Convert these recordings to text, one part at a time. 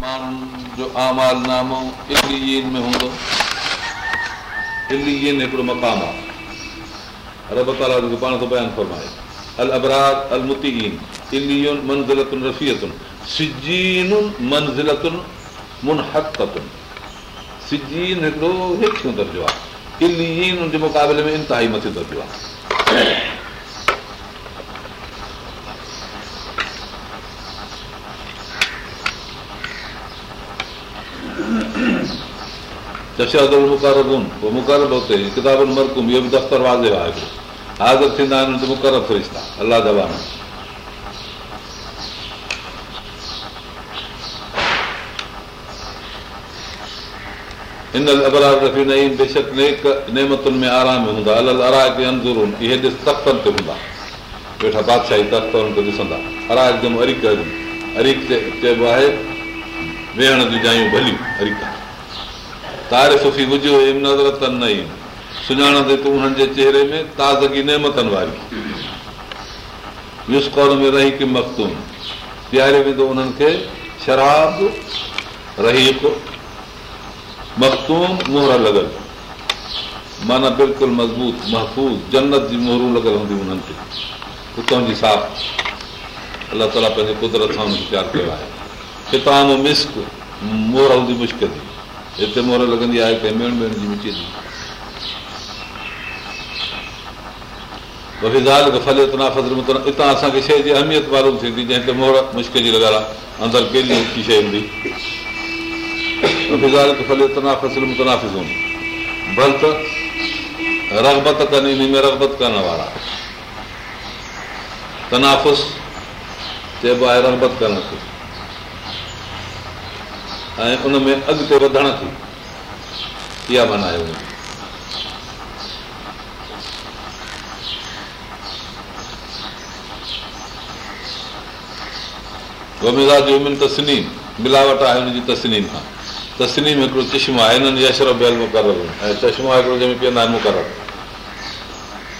माण्हुनि जो आमाल नामो इलीन में हूंदो इलीन हिकिड़ो मक़ाम आहे रब ताला पाण खे बयानु फरमाए अल अबराद अल मुतीन इलीन मंज़िलतुनि रफ़ियतुनि सिजीन मंज़िलतुनि मुनहतुनि सिजीन हिकिड़ो हेठियूं दर्जो आहे इलीन जे मुक़ाबले में इंतिहाई मथे दर्जो आहे मुक़र मुक़र हुते किताबनि मर इहो बि दफ़्तर वाज़िर आहे हाज़िर थींदा आहिनि मुक़रि अलाह जबराज़ुनि में आराम हूंदा वेठा बादशाही ॾिसंदा चइबो आहे वेहण जूं जायूं भलियूं अरिक तारे सुफ़ी हुजे हुई नज़र न ई सुञाण ते तूं हुननि जे चेहरे में ताज़गी नेमतनि वारी युस्कॉन में रही की मख़्तून पीआरे वेंदो उन्हनि खे शराब रही पोइ मखदूम मोहर लॻल माना बिल्कुलु मज़बूत महफ़ूज़ जन्नत जी मोहरूं लॻल हूंदियूं उन्हनि खे हितां जी साफ़ अलाह ताला पंहिंजे कुदरत सां प्यारु कयो आहे हितां मिस्क मोहर हूंदी मुश्किल ते हिते मोहर लॻंदी आहे पेमेंट में हुनजी मिटी थी हिते इतां असांखे शइ जी अहमियत मालूम थींदी जंहिं ते मोहर मुश्किल जी लॻारा अंदरि केली शइ हूंदी बल्क रगबत कनि में रगबत करण वारा तनाफ़ु चइबो आहे रगबत करणु खुसि ऐं उन में अॻिते वधण थी इहा माना आहे जो मनायो तस्नीम मिलावट आहे हुनजी तस्नीम खां तस्नीम हिकिड़ो चश्मो आहे हिननि जो अशरफियल मुक़ररु ऐं चश्मो आहे हिकिड़ो जंहिंमें पीअंदा आहिनि मुक़ररु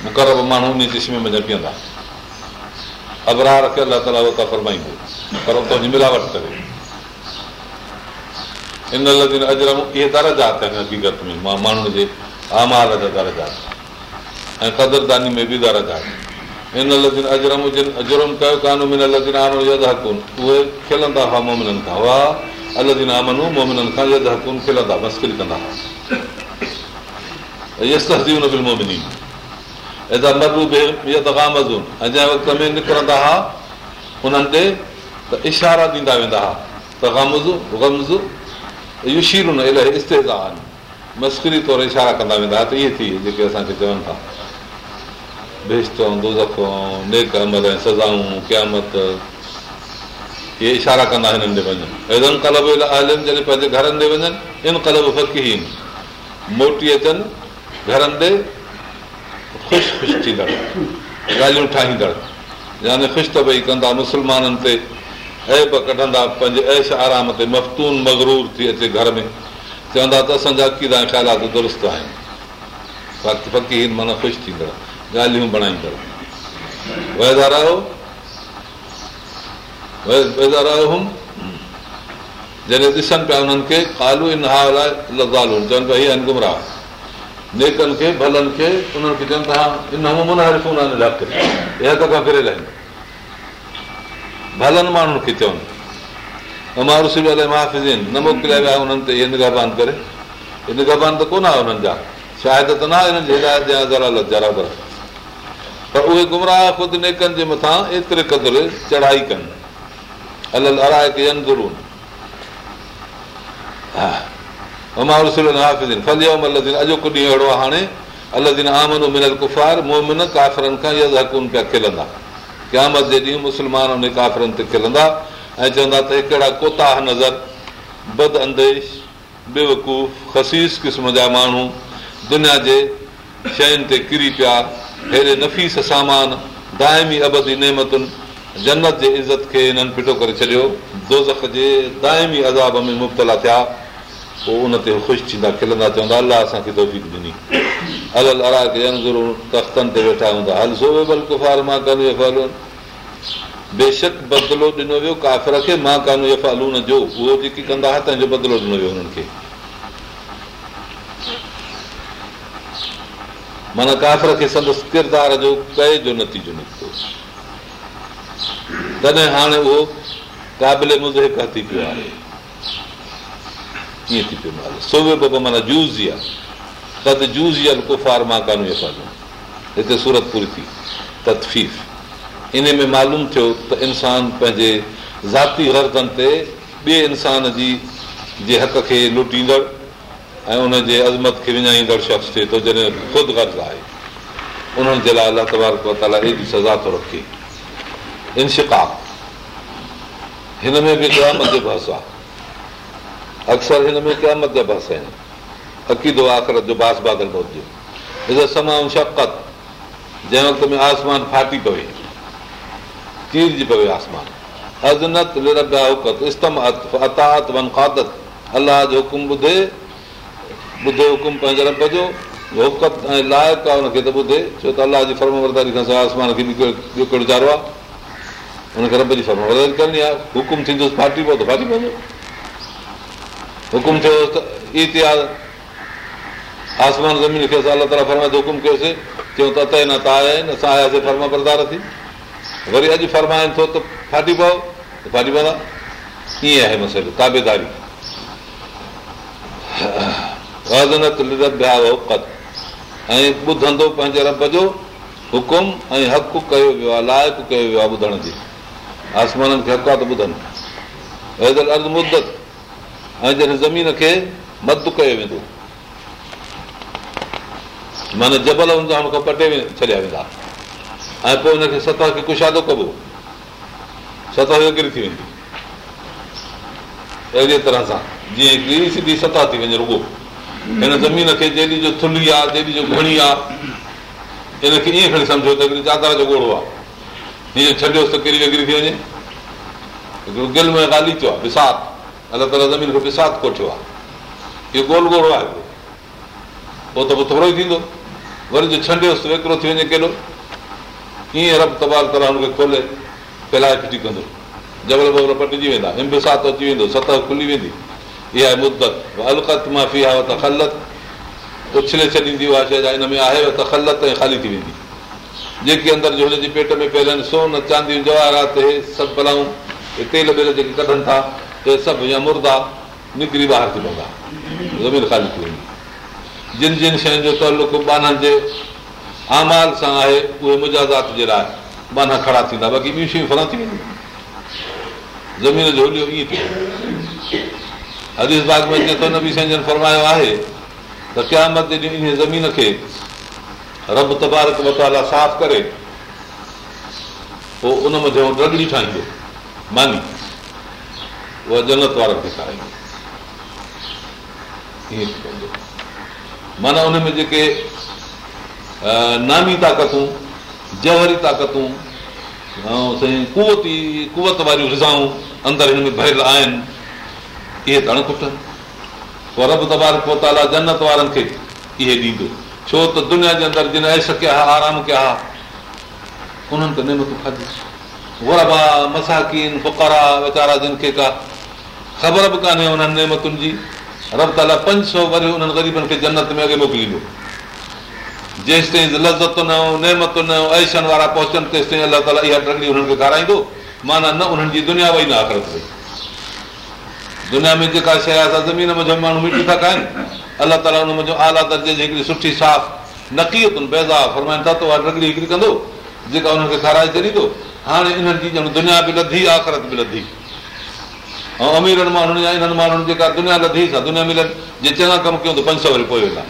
मुक़ररु माण्हू उन चश्मे में जंहिं पीअंदा अबरार खे अलाह ताला उहो त फरमाईंदो पर मिलावट करे इन लजरम इहे दर जाती ग मां माण्हू जे आमार जा क़दरदानी में बि अजरम कयो मस्किल कंदा जंहिं वक़्त में निकिरंदा हुआ उन्हनि ते त इशारा ॾींदा वेंदा हुआ त गामज़ शीरूं न इलाही हिस्ते आहिनि मश्किरी तौरु इशारा कंदा वेंदा त इहे थी जेके असांखे चवनि था भेश दूज़ नेक अमल ऐं सज़ाऊं क़यामत इहे इशारा कंदा हिननि ॾे वञनि अहिड़नि कलब आयल जॾहिं पंहिंजे घरनि ॾे वञनि इन कलब फ़क़ी मोटी अचनि घरनि ते ख़ुशि ख़ुशि थींदड़ ॻाल्हियूं ठाहींदड़ यानी ख़ुशि त भई कंदा मुस्लमाननि ते ऐब कढंदा पंहिंजे ऐश आराम ते मफ़तून मगरूर थी अचे घर में चवंदा त असांजा कीदा ख़्यालात दुरुस्त आहिनि बाक़ी पकी माना ख़ुशि थींदड़ ॻाल्हियूं बणाईंदड़ बणाईंदड़ो हुउमि जॾहिं ॾिसनि पिया उन्हनि खे कालू इन हाव लाइ लदालू चवनि पिया हीअ गुमराह नेकनि खे भलनि खे उन्हनि खे चवनि था इन हक़ इहा दोखां फिरियल आहिनि भलनि माण्हुनि खे न मोकिलिया विया हुननि ते इहे निगाबान करे निगाबान त कोन आहे हुननि जा शायदि त न हिननि जे पर उहे गुमराह ख़ुदि जे मथां एतिरे क़दुरु चढ़ाई कनि अॼोको ॾींहुं अहिड़ो आहे हाणे पिया खिलंदा क़यामत जे ॾींहुं मुस्लमान हुन काफ़िरनि ते खिलंदा ऐं चवंदा त हिकिड़ा कोताह नज़र बद अंदेश बेवकूफ़ ख़सीस क़िस्म जा माण्हू दुनिया जे शयुनि ते किरी पिया हेॾे नफ़ीस सामान दाइमी अबदी नेमतुनि जन्नत जे इज़त खे हिननि फिटो करे छॾियो दोज़ जे दाइमी अज़ाब में मुबतला थिया पोइ उन ते ख़ुशि थींदा खिलंदा चवंदा अलाह असांखे उहो जेकी कंदा हुआ तंहिंजो बदिलो ॾिनो वियो हुननि खे माना काफ़िर खे संदसि किरदार जो नतीजो निकितो तॾहिं हाणे उहो क़ाबिले हथी पियो आहे ईअं थी पियो माल सोवे जूज़ ई आहे कुफार त जूज़ार हिते सूरत पूरी थी तदफ़ीफ़ इन में मालूम थियो त इंसानु पंहिंजे ज़ाती ग़रदनि ते ॿिए इंसान जी जे हक़ खे लुटींदड़ ऐं उनजे अज़मत खे विञाईंदड़ शख्स थिए थो जॾहिं ख़ुदि गर्ज़ु आहे उन्हनि जे लाइ अलाह तबारक ताला एॾी सज़ा थो रखे इंशिका हिन में बि ग्राम आहे अक्सर हिन में क़यामत जा बस आहिनि अक़ीदो आख़िरत जो बास बादल पहुचो समाम शकत जंहिं वक़्त में आसमान फाटी पवे चीरजी पवे आसमान अज़नत अतात वन अन अलाह जो हुकुम ॿुधे ॿुधे हुकुम पंहिंजे रब जो हुकत ऐं लाइक़ु आहे हुनखे त ॿुधे छो त अलाह जी फर्मावरदारी खां सवाइ आसमान खे ॿियो कहिड़ो चारो आहे हुनखे रब जी फर्मारी करणी आहे हुकुम थींदुसि फाटी पियो त फाटी पवंदो हुकुम थियो त ई त आसमान ज़मीन खे असां अलाह ताला फरमाए हुकुम कयोसीं चओ त अता आहिनि त आया आहिनि असां आयासीं फर्मा बरदार थी वरी अॼु फरमाइनि थो त फाटी पओ त फाटी पवंदा कीअं आहे मसइलो ताबेदारी ॿुधंदो पंहिंजे रब जो हुकुम ऐं हक़ु कयो वियो आहे लाइक़ु कयो वियो आहे ॿुधण जी आसमाननि खे हक़ु आहे त ॿुधनि अर्ध मुदत ऐं जॾहिं ज़मीन खे मद कयो वेंदो माना जबल हूंदा हुनखे पटे छॾिया वेंदा ऐं पोइ हुनखे सतह खे कुशादो कबो सतह किरी थी वेंदी अहिड़े तरह सां जीअं हिकिड़ी सिधी सतह थी वञे रुॻो हिन ज़मीन खे जेॾी जो थुल्ही आहे जेॾी जो घणी आहे हिनखे ईअं खणी सम्झो त हिकिड़ी चादर जो घोड़ो आहे हीअं छॾियोसि त किरी वगिड़ी थी वञे हिकिड़ो गिल में ॻाल्हि थियो आहे विसाक अलाह ताला ज़मीन खे विसात कोठियो आहे इहो गोल गोलो आहे पोइ त पोइ थोरो ई थींदो वरी जो छंडियोसि वेकिरो थी वञे केॾो कीअं रब तबाल तरह हुनखे खोले फैलाए फिटी कंदो जबल बबल पटिजी वेंदा हिम बसातो अची वेंदो सतह खुली वेंदी इहा आहे मुदत अलकत माफ़ी आहे तखलत उछले छॾींदी उहा शइ हिन में आहे तखलत ऐं ख़ाली थी वेंदी जेकी अंदरि जो हुनजे पेट में पियल आहिनि सोन चांदियूं जवाहरात हे सभु भलाऊं हे तेल वेल जेके कढनि था त सभु या मुर्दा निकिरी ॿाहिरि थी पवंदा ज़मीन ख़ाली थी वेंदी जिन जिन शयुनि जो तहलुक बाननि जे आमाल सां आहे उहे मुजाज़ात जे लाइ बाना खड़ा थींदा बाक़ी ॿियूं शयूं फरा थी वेंदियूं ज़मीन जो हलियो ईअं थियो हदीसबाग में जेको फरमायो आहे त क्या मर्द इन ज़मीन खे रब तबारक मताला साफ़ करे पोइ उन मथे रगड़ी ठाहींदो मानी उहा जनत वारनि खे खाईंदी माना उनमें जेके नामी ताक़तूं जवरी ताक़तूं ऐं साईं कुवती कुवत वारियूं रिज़ाऊं अंदरि हिन में भरियल आहिनि इहे तण अण कुटनि वरब त ॿार पहुताला जनत वारनि खे इहे ॾींदो छो त दुनिया जे अंदरि जिन ऐश कया हा आराम कया हा उन्हनि त नेमतो खाधे वरबा मसाकीन फुकारा वीचारा जिन खे का ख़बर बि कान्हे उन्हनि नेमतुनि जी रब ताला पंज सौ वरी उन्हनि ग़रीबनि खे जन्नत में अॻे मोकिलींदो जेसि ताईं लज़त न नेमत न ऐशनि वारा पहुचनि तेसि ताईं अलाह ताला इहा टगड़ी हुननि खे खाराईंदो माना न उन्हनि जी दुनिया वई न आख़िरत हुजे दुनिया में जेका शइ आहे असां ज़मीन मुंहिंजो माण्हू मिटी था खाइनि अलाह ताला उन मुंहिंजो आला दर्जे जी हिकिड़ी सुठी साफ़ बेज़ा फरमाइनि था त उहा नकीतुनि हिकिड़ी कंदो जेका उन्हनि खे खाराए छॾींदो हाणे इन्हनि जी ॼण दुनिया बि लधी आख़िरत बि लधी ऐं अमीरनि माण्हुनि या इन्हनि माण्हुनि जेका दुनिया लधी सां दुनिया मिलनि जे चङा कमु कयूं त पंज सौ वरी पोइ वेंदा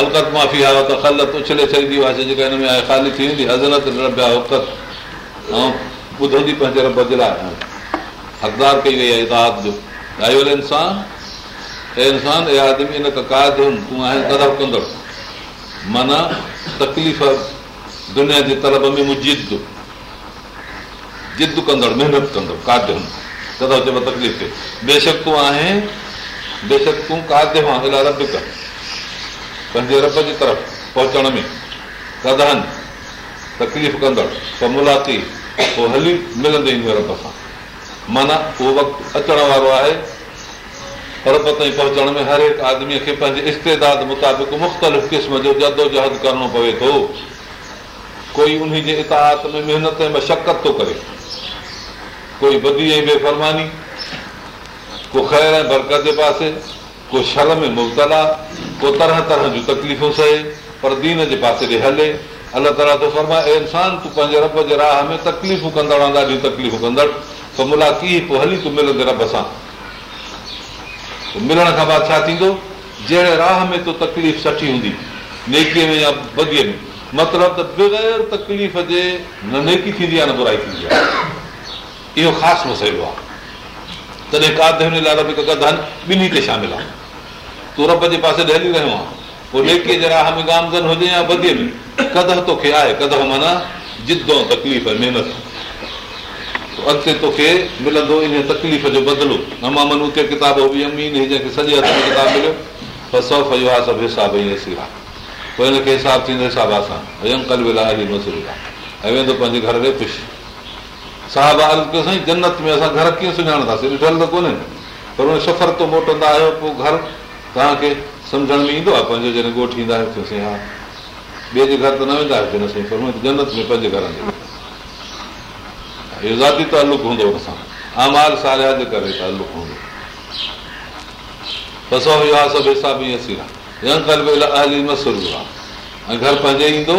अलकत माफ़ी आहे त ख़लत उछले छॾींदी आहे जेका हिन में आहे ख़ाली थी वेंदी हज़रत रबिया हुकत ऐं ॿुधंदी पंहिंजे रब जे लाइ हक़दार कई वई आहे इताद जो इंसान इंसान आदमी इन तूं आहे कदर कंदड़ माना तकलीफ़ दुनिया जे तलब में मूं जिद ज़िद कंदड़ महिनत कंदो काद कब तकलीफ़ ते बेशक तूं आहे बेशक तूं काज हुआ रब कर पंहिंजे रब जी तरफ़ पहुचण में कदनि तकलीफ़ कंदड़ कमुाती पोइ हली मिलंदो ईंदो रब सां माना उहो वक़्तु अचण वारो आहे रब ताईं पहुचण में हर हिकु आदमीअ खे पंहिंजे इस्तेदाद मुताबिक़ मुख़्तलिफ़ क़िस्म जो जदो जहद करिणो पवे थो कोई उन जे इताद में महिनत ऐं मशक़त थो करे कोई बदी ऐं बेफ़रमानी को ख़ैर ऐं बरकत जे पासे को शर में मुबतला को तरह तरह जूं तकलीफ़ूं सहे पर दीन जे पासे ॾे हले अलाह ताला थो फरमाए इंसान तूं पंहिंजे रब जे राह में तकलीफ़ूं कंदड़ ॾाढियूं तकलीफ़ूं कंदड़ त मुलाकी पोइ हली तूं मिलंदे रब सां मिलण खां बाद छा थींदो जहिड़े राह में तो तकलीफ़ सठी हूंदी नेकीअ में या बदीअ में मतिलबु त बग़ैर तकलीफ़ जे न न नेकी थींदी थींदी आहे आहे बुराई इहो ख़ासि मसइलो आहे तॾहिं काधार ॿिन्ही ते शामिल आहे तूं रब जे पासे ॾली रहियो आहे पोइ नेकीअ जे राह में गामज़न हुजे या बदीअ में कदह तोखे आहे कदह माना जिदो तकलीफ़ महिनत अॻिते तोखे मिलंदो इन तकलीफ़ जो बदिलो नमामन उते किताब बि अमीन जंहिंखे सॼे हथ में किताब मिलियो सौ फयो आहे सभु हिसाब ई पोइ हिनखे हिसाबु थींदो हिसाब सां हयम कल मसूर आहे ऐं वेंदो पंहिंजे घर ते ख़ुशि साहिब कयो साईं जन्नत में असां घर कीअं सुञाणंदासीं ॾिठल त कोन्हे पर उन सफ़र तो मोटंदा आहियो पोइ घर तव्हांखे सम्झण में ईंदो आहे पंहिंजो जॾहिं ॻोठ ईंदा आहियो साईं हा ॿिए जे घर त न वेंदा आहियो साईं पर जन्नत में पंहिंजे घर में ज़ाती तालुक हूंदो हुन सां अमाल सारिया जे करे तालुक हूंदो घर पंहिंजे ईंदो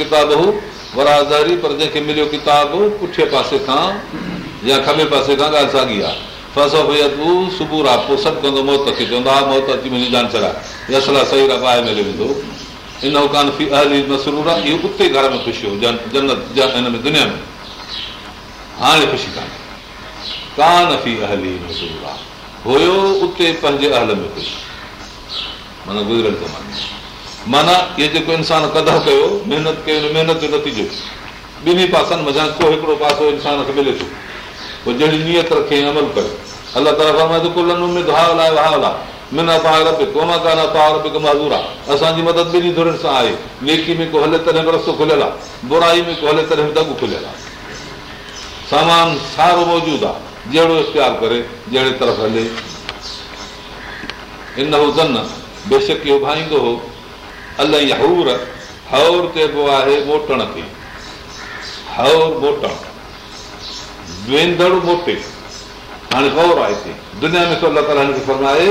किताब पर जंहिंखे मिलियो किताब पुठे पासे खां या खॿे पासे खां ॻाल्हि साॻी आहे तूं सुबुह पोइ सभु कंदो मौत खे चवंदो आहे मौत अची सलाह सही वेंदो माना इहो जेको इंसान कदा कयो महिनत कयो महिनत जो नतीजो ॿिन्ही पासनि मज़ा को हिकिड़ो पासो इंसान खे मिले थो अमल कयो अलॻि मौजूदु आहे जहिड़ो इख़्तियारु करे बेशकी उभाईंदो हो अलाई हूर हउर कबो आहे मोटण खे हवर मोटण वेंदड़ मोटे हाणे दुनिया में सहूलियत आहे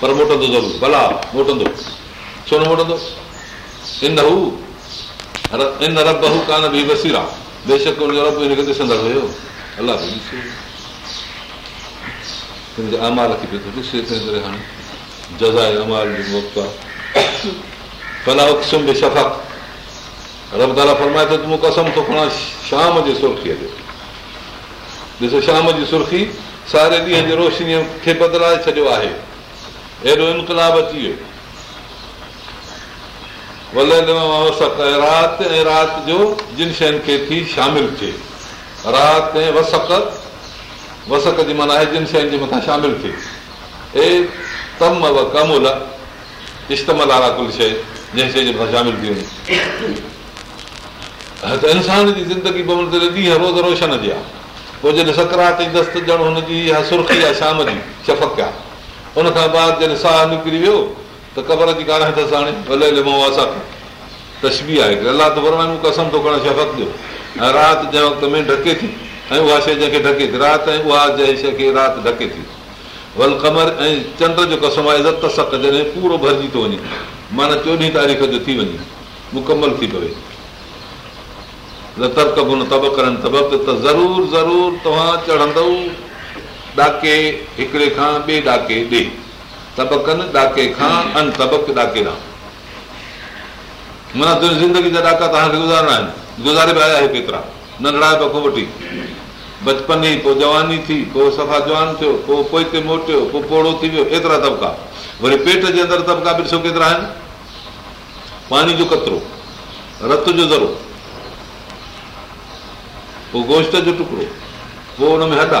पर मोटंदो ज़रूरु भला मोटंदो छो न मोटंदो इन हू इन रब हू कान बि बसीरा बेशक हुनजो रब हिनखे ॾिसंदड़ हुयो अलाह हिनजे अमाल खे पियो ॾिसे हाणे जज़ाए अमाल जो आहे भला शफ़ा रब दाला फरमाए थो त मूं कसम थो खणा शाम जी सुर्खीअ जो ॾिसो शाम जी सुर्खी सारे ॾींहं जे रोशनीअ खे बदिलाए छॾियो आहे हेॾो इनकलाब अची वियो वसक राति ऐं राति जो जिन शयुनि खे थी शामिलु थिए राति ऐं वसक वसक जी माना आहे जिन शयुनि जे मथां शामिलु थिए हे कमु इश्तमल वारा कुल शइ जंहिं शइ जे मथां शामिलु थी वञे त इंसान जी ज़िंदगी बि ॾींहं रोज़ रोशन जी आहे पोइ जॾहिं सकरात ते दस्त ॼण हुनजी इहा सुर्खी आहे शाम जी शफक आहे उन खां बाद जॾहिं साह निकिरी वियो त कबर जी ॻाल्हि अथसि हाणे भले तशबी आहे अलाह त कसम थो करणु शफ़क ॾियो ऐं राति जंहिं वक़्त में ढके थी ऐं उहा शइ जंहिंखे ढके थी राति ऐं उहा जंहिं शइ खे राति ढके थी वल कमर ऐं चंड जो कसम आहे इज़त जॾहिं पूरो भरिजी थो वञे माना चोॾहीं तारीख़ जो थी वञे मुकमल थी पवे न तब करण तबक त ज़रूरु ज़रूरु तव्हां चढ़ंदव ॾाके हिकिड़े खां ॿिए ॾाके ॾे तबक ॾाके खांके माना तुंहिंजी ज़िंदगी जा ॾाका तव्हांखे गुज़ारणा आहिनि गुज़ारे बि आया आहियो केतिरा नंढिड़ा पखो वठी बचपन ई पोइ जवानी थी पोइ सफ़ा जवान थियो को पोइ मोटियो को पोड़ो थी वियो एतिरा तबिका वरी पेट जे अंदरि तबिका ॾिसो केतिरा आहिनि पाणी जो कतिरो रत जो ज़रो पोइ गोश्त जो टुकड़ो पोइ हुन में हॾ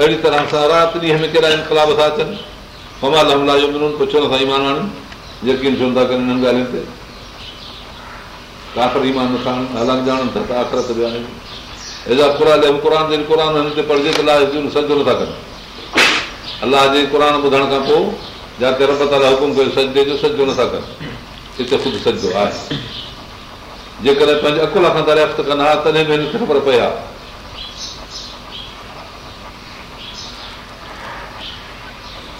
अहिड़ी तरह सां राति ॾींहं में कहिड़ा इनकलाब था अचनि कमाल यकीन छो नथा कनि अलाह जे क़ुर ॿुधण खां पोइ ताला हुकुम कयो सजे जो सजो नथा कनि जेकॾहिं पंहिंजे अकुल खां दरियाफ़्त रिया हा तॾहिं बि हिनखे ख़बर पए आहे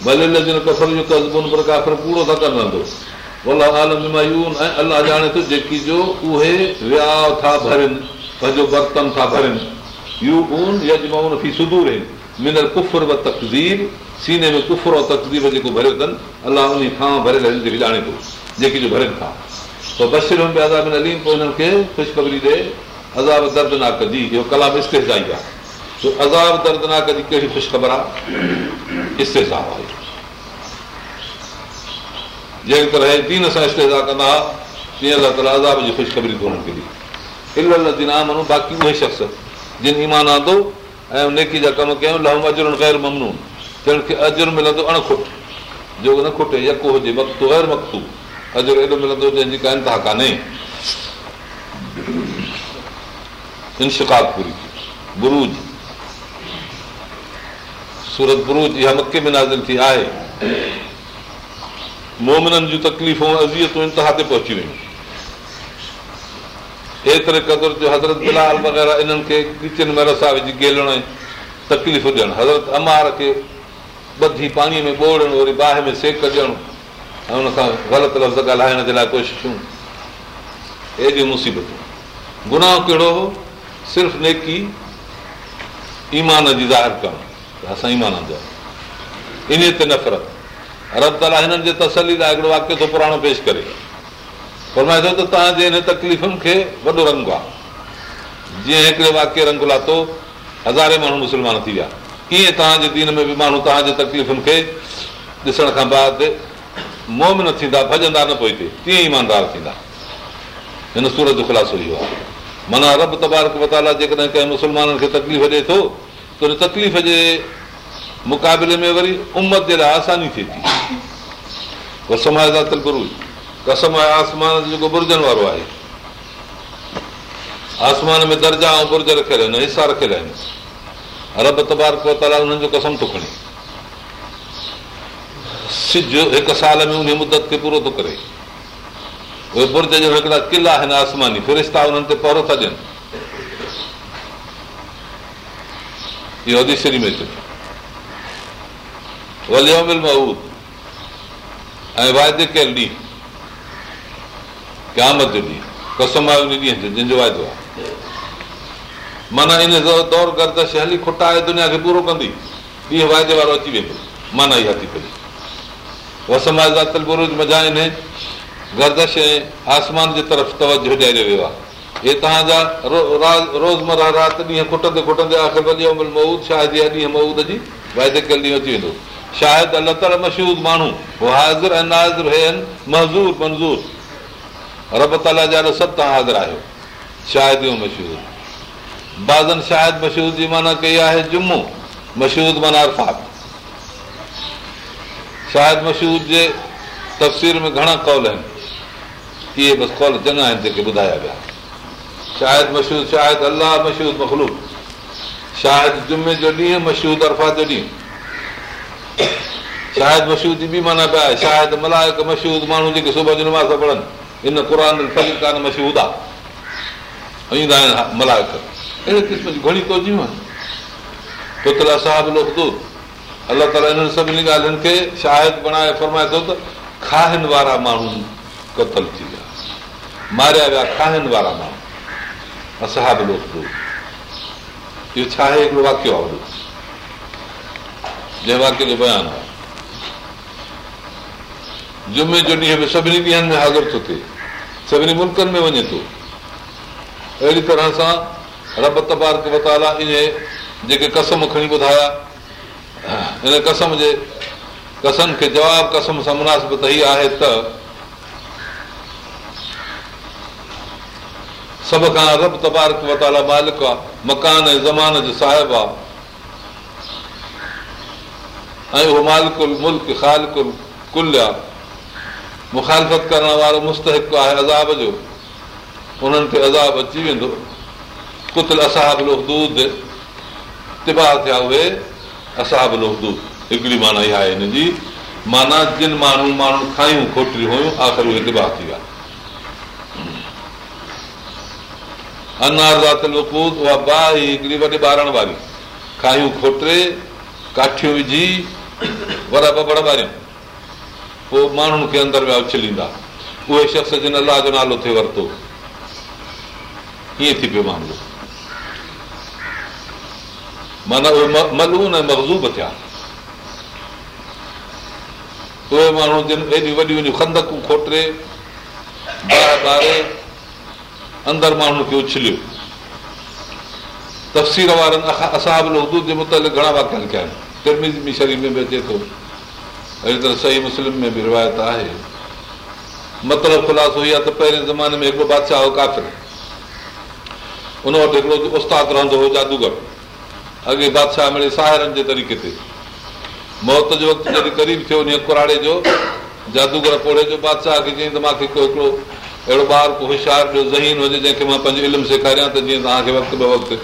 अलाह ए थो जेकी बर्तन सीने में अथनि अलाह उन खां भरियल थो जेकी जो भरनि था पोइ बशिरनि खे ख़ुशबरी ॾे अज़ाब दर्दनाक जी इहो कलाम आहे दर्दनाक जी कहिड़ी ख़ुशख़बर आहे इस्तेज़ा आहे जंहिं तरह दीन सां इस्तेज़ा कंदा तीअं अलाह ताला अज़ाब जी ख़ुशख़बरी कोन कई इलाही दीन आहे माण्हू बाक़ी उहे शख़्स जिन ईमान आंदो ऐं नेकी जा कम कयूं लहो अजर ग़ैर ममनू तिन अजर मिलंदो अणखुट जो न खुट यको हुजे वक़्तु ग़ैर वक़्तु अजर एॾो मिलंदो जंहिंजी का इंतिहा कान्हे इंशिकाकपुरी गुरू जी सूरत बुरूज इहा मके में नाज़िल थी आहे मोमिननि जूं तकलीफ़ूं अज़ीतूं इंतिहा ते पहुची वियूं एतिरे क़दुरु जो हज़रत बिलाल वग़ैरह इन्हनि खे किचन में रसा विझी ॾियणु हज़रत अमार खे ॿधी पाणीअ में ॿोड़णु वरी बाहि में सेक ॾियणु ऐं हुन सां ग़लति लफ़्ज़ ॻाल्हाइण जे लाइ कोशिशूं एॾियूं मुसीबतूं गुनाह कहिड़ो हो सिर्फ़ु नेकी ईमान जी ज़ाहिर करणु असां ई माना इन ते नफ़रत रब ताला हिननि जे तसली लाइ हिकिड़ो वाक्य थो पुराणो पेश करे फरमाए थो त तव्हांजे हिन तकलीफ़ुनि खे वॾो रंग आहे जीअं हिकिड़े वाक्य रंग लाथो हज़ारे माण्हू मुस्लमान थी विया कीअं तव्हांजे दीन में बि माण्हू तव्हांजे तकलीफ़ुनि खे ॾिसण खां बाद मु न थींदा भॼंदा न पोइ पई तीअं ईमानदार थींदा हिन सूरत जो ख़ुलासो इहो आहे माना रब तबारक मताला जेकॾहिं कंहिं मुस्लमाननि खे तकलीफ़ ॾिए थो तकलीफ़ जे मुक़ाबले में वरी उमत जे लाइ आसानी थिए थी कसम आहे गुरू कसम आहे आसमान जेको बुर्जनि वारो आहे आसमान में दर्जा ऐं बुर्ज रखियल आहिनि हिसा रखियल आहिनि अरब तबारनि जो कसम थो खणे सिज हिकु साल में उन मुदत खे पूरो थो करे उहे बुर्ज जो हिकिड़ा किला आहिनि आसमानी फिरिश्ता उन्हनि ते पहिरों था ॾियनि इहो कयल ॾींहुं ॾींहुं जंहिंजो वाइदो आहे माना दौरु गर्दश हली खुटा आहे दुनिया खे पूरो कंदी ॾींहुं वाइदे वारो अची वेंदो माना इहा थी मज़ा इन गर्दश ऐं आसमान जे तरफ़ तवजो ॾियारियो वियो आहे हे तव्हांजा रोज़मर्रा राति ॾींहं खुटंदे खुटंदेटंदे भली महूद शायदि ॾींहं महूद जी वाइदे कयल ॾींहुं अची वेंदो मशहूर माण्हू हाज़िर ऐं नाज़िर हे मज़ूर मंज़ूर रब ताला जा सभु तव्हां हाज़िर आहियो शायदि मशहूर बाज़न शाहिद मशहूर जी माना कई आहे जुमो मशहूर माना अरफ़ात शायदि मशहूर जे तफ़सीर में घणा कौल आहिनि इहे बसि कौल चङा आहिनि जेके ॿुधाया विया शायद मशहूर शायदि अलाह मशहूर मखलूक शायदि जुमे जो ॾींहुं मशहूर अरफ़ जो ॾींहुं शायदि मशहूर जी बि माना पिया आहे शायदि मलायक मशहूर माण्हू जेके सुबुह जो नुमाज़ पढ़नि हिन क़ुर मशहूर आहे ईंदा आहिनि आहिनि मलायक अहिड़े क़िस्म जी घणी तोजियूं पुतला अलाह ताला हिननि सभिनी ॻाल्हियुनि खे शायदि बणाए फरमाए थो त खाहिनि वारा माण्हू कतल थी विया मारिया विया खाहिनि वारा माण्हू जो इहो छा आहे हिकिड़ो वाकियो आहे जंहिं वाक्य जो बयानु आहे जुमे जो ॾींहं बि सभिनी ॾींहंनि में हाज़िर थो थिए सभिनी मुल्कनि में वञे थो अहिड़ी तरह सां रब तबार खे बताला इन जेके कसम खणी ॿुधाया इन कसम जे कसम खे जवाबु कसम सां मुनासिबत हीअ आहे त सभ खां रब तबारक वताला मालिक आहे मकान ऐं ज़मान जो साहिबु आहे ऐं उहो मुल्क ख़ालकुल कुल आहे मुखालफ़त करण वारो मुस्तक आहे अज़ाब जो उन्हनि ते अज़ाब अची वेंदो कुतल असाबूद तिबा थिया उहे असाबूद हिकिड़ी माना इहा आहे हिन जी माना जिन माण्हुनि माण्हुनि खायूं खोटियूं हुयूं आख़िर उहे तिबा थी विया अनारी खायूं खोटे काठियूं विझी वड़ा बबड़ वारियूं पोइ माण्हुनि खे अंदरि विया उछलींदा उहे शख्स जिन अलाह जो नालो थिए वरितो कीअं थी पियो मामिलो माना उहे मलून ऐं महज़ूब थिया उहे माण्हू जिन एॾियूं वॾियूं वॾियूं खंदकूं खोटे अंदरि माण्हुनि खे उछलियो तफ़सीर वारनि असां बि उर्दू जे मुताल घणा वाकिया कया आहिनि शरीफ़ में बि अचे थो अहिड़ी तरह सही मुस्लिम में बि रिवायत आहे मतिलबु ख़ुलासो हुई आहे त पहिरें ज़माने में हिकिड़ो बादशाह हो काफ़िर उन वटि हिकिड़ो उस्तादु रहंदो हो जादूगर अॻे बादशाह में साहिरनि जे तरीक़े ते मौत जो वक़्तु जॾहिं क़रीब थियो कुराड़े जो जादूगर पोड़े जो बादशाह खे चई त मूंखे हिकिड़ो अहिड़ो ॿार को होशियार जो ज़हीन हुजे जंहिंखे मां पंहिंजो इल्मु सेखारियां त जीअं तव्हांखे वक़्तु ब वक़्तु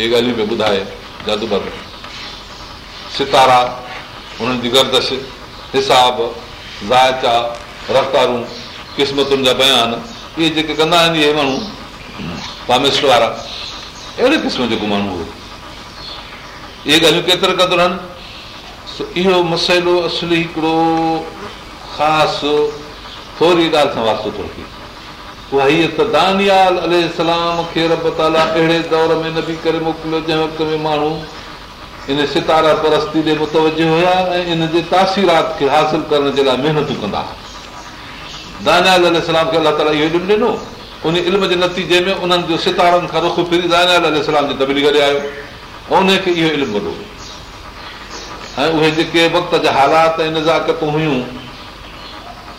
इहे ॻाल्हियूं पियो ॿुधाए जादूब सितारा उन्हनि जी गर्दश हिसाब ज़ाइचा रफ़्तारूं क़िस्मतुनि जा बयान इहे जेके कंदा आहिनि इहे माण्हू कामिस्ट वारा अहिड़े क़िस्म जेको माण्हू हुओ इहे ॻाल्हियूं केतिरे क़दुरु आहिनि इहो मसइलो असली हिकिड़ो ख़ासि थोरी ॻाल्हि सां वास्तो थो रखी उहा हीअ त दानियाल अलाम खे रब ताला अहिड़े दौर में न बि करे मोकिलियो जंहिं वक़्त में माण्हू इन सितारा परस्ती ॾे मुतवजो हुया ऐं इन जे तासीरात खे हासिल करण जे लाइ महिनतूं कंदा हुआ अलाम खे अलाह ताला इहो इल्मु ॾिनो उन इल्म जे नतीजे में उन्हनि जो सितारनि खां रुख फिरी दानियाल अलाम जी दबली करे आयो उनखे इहो इल्मु मिलो ऐं उहे जेके वक़्त जा हालात ऐं नज़ाकतूं हुयूं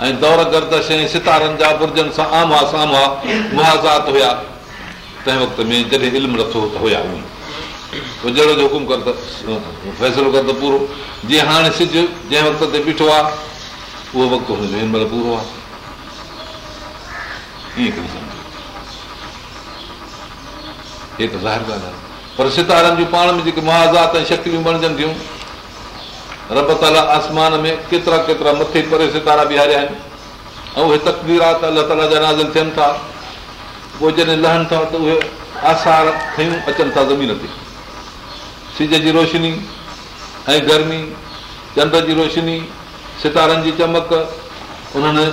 ऐं दौर कर शइ सितारनि जा बुर्जनि सां आम आहे साम हुया तंहिं वक़्त में जॾहिं इल्मु लथो त हुया जहिड़ो हुकुम कर त फ़ैसिलो कर त पूरो जीअं हाणे सिज जंहिं वक़्त ते बीठो आहे उहो वक़्तु हुनजो हिन महिल पूरो आहे ईअं सम्झो हे त ज़ाहिर ॻाल्हि आहे पर सितारनि जूं पाण में जेके मुआज़ात ऐं शक्तियूं बणजनि थियूं रब ताला आसमान में केतिरा केतिरा मथे परे सितारा बीहारिया आहिनि ऐं उहे तकदीरात अलाह ताला जा नाज़ थियनि था पोइ जॾहिं लहनि था त उहे आसार खयूं अचनि था ज़मीन ते सिज जी रोशनी ऐं गर्मी चंड जी रोशनी सितारनि जी चमक उन्हनि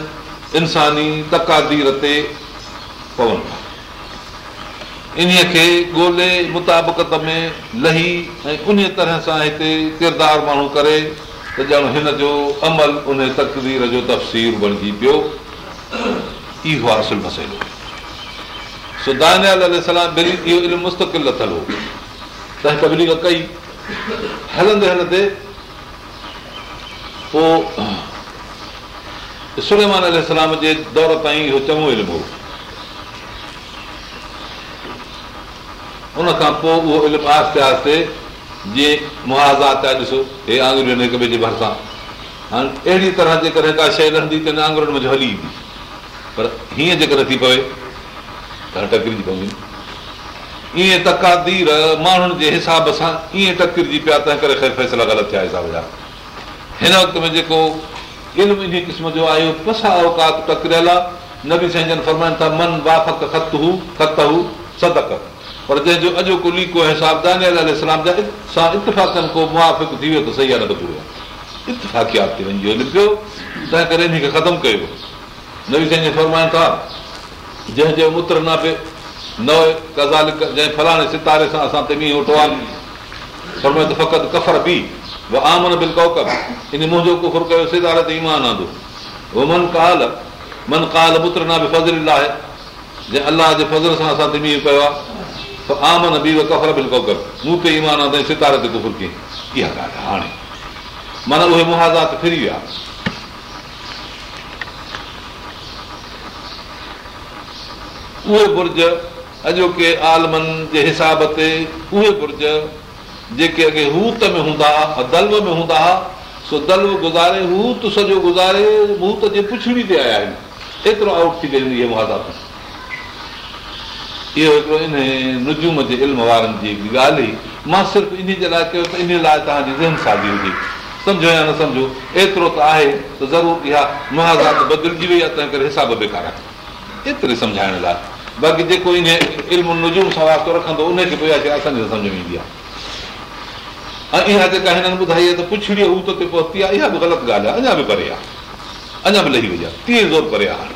इंसानी तक़ादीर ते पवनि था इन खे ॻोल्हे मुताबिक़त में लही ऐं उन तरह सां हिते किरदारु माण्हू करे त ॼण हिन जो अमल उन तकदीर जो तफ़सीरु बणिजी पियो इहो हासिल मसइलो सो दानियाल इहो इल्मु मुस्तक़िल लथल हो तबलीग कई हलंदे हलंदे पोइ अल जे दौर ताईं इहो चङो इल्मु हो उन खां पोइ उहो इल्मु आहिस्ते आहिस्ते जीअं मुआज़ा था ॾिसो हे आङुरियूं हिक ॿिए जे भरिसां हाणे अहिड़ी तरह जेकॾहिं का शइ रहंदी त हिन आंगुरियुनि में हली ईंदी पर हीअं जेकर थी पवे त टकिरी पवंदी ईअं तकादीर माण्हुनि जे हिसाब सां ईअं टकरिजी पिया तंहिं करे ख़ैर फ़ैसिला ग़लति थिया हिसाब जा हिन वक़्त में जेको इल्मु इन क़िस्म जो आहे पसा औकात टकिरियल आहे न बि ख़त हू हू सदक पर जंहिंजो अॼु को लीक हिसाब सां इतफ़ाक़नि को मुआफ़िक़ थी वियो त सही आहे लॻो इतिफ़ाक़ियो तंहिं करे इनखे ख़तमु कयो नवी साईं फरमाइनि था जंहिंजो मुत्र न बि कज़ाल जंहिं फलाणे सितारे सां असां मींहुं वठो आहे मुंहिंजो ईमान मुत्र न बि फज़ल आहे जंहिं अलाह जे फज़ल सां असां मींहुं कयो आहे माना उहे मुहाज़ात उहे आलमनि जे हिसाब ते उहे बुर्ज जेके अॻे हूत में हूंदा हुआ दलव में हूंदा हुआ सो दलव गुज़ारे सॼो गुज़ारे पुछड़ी ते आया आहिनि एतिरो आउट थी करे मुआज़ात इहो हिकिड़ो इन नुजूम जे इल्म वारनि जी ॻाल्हि हुई मां सिर्फ़ु इन जे लाइ चयो त इन लाइ तव्हांजी ज़हन शादी हुजे सम्झो या न सम्झो एतिरो त आहे त ज़रूरु इहा ज़रूरी बदिलिजी वई आहे तंहिं करे हिसाब बेकार आहे एतिरे सम्झाइण लाइ बाक़ी जेको इन इल्म नुजूम सां वास्तो रखंदो उनखे पोइ इहा शइ असांखे सम्झ में ईंदी आहे ऐं इहा जेका हिननि ॿुधाई आहे त पुछड़ी हू त पहुती आहे इहा बि ग़लति ॻाल्हि आहे अञा बि परे आहे अञा बि लही वई आहे तीअं ज़ोर परे आहे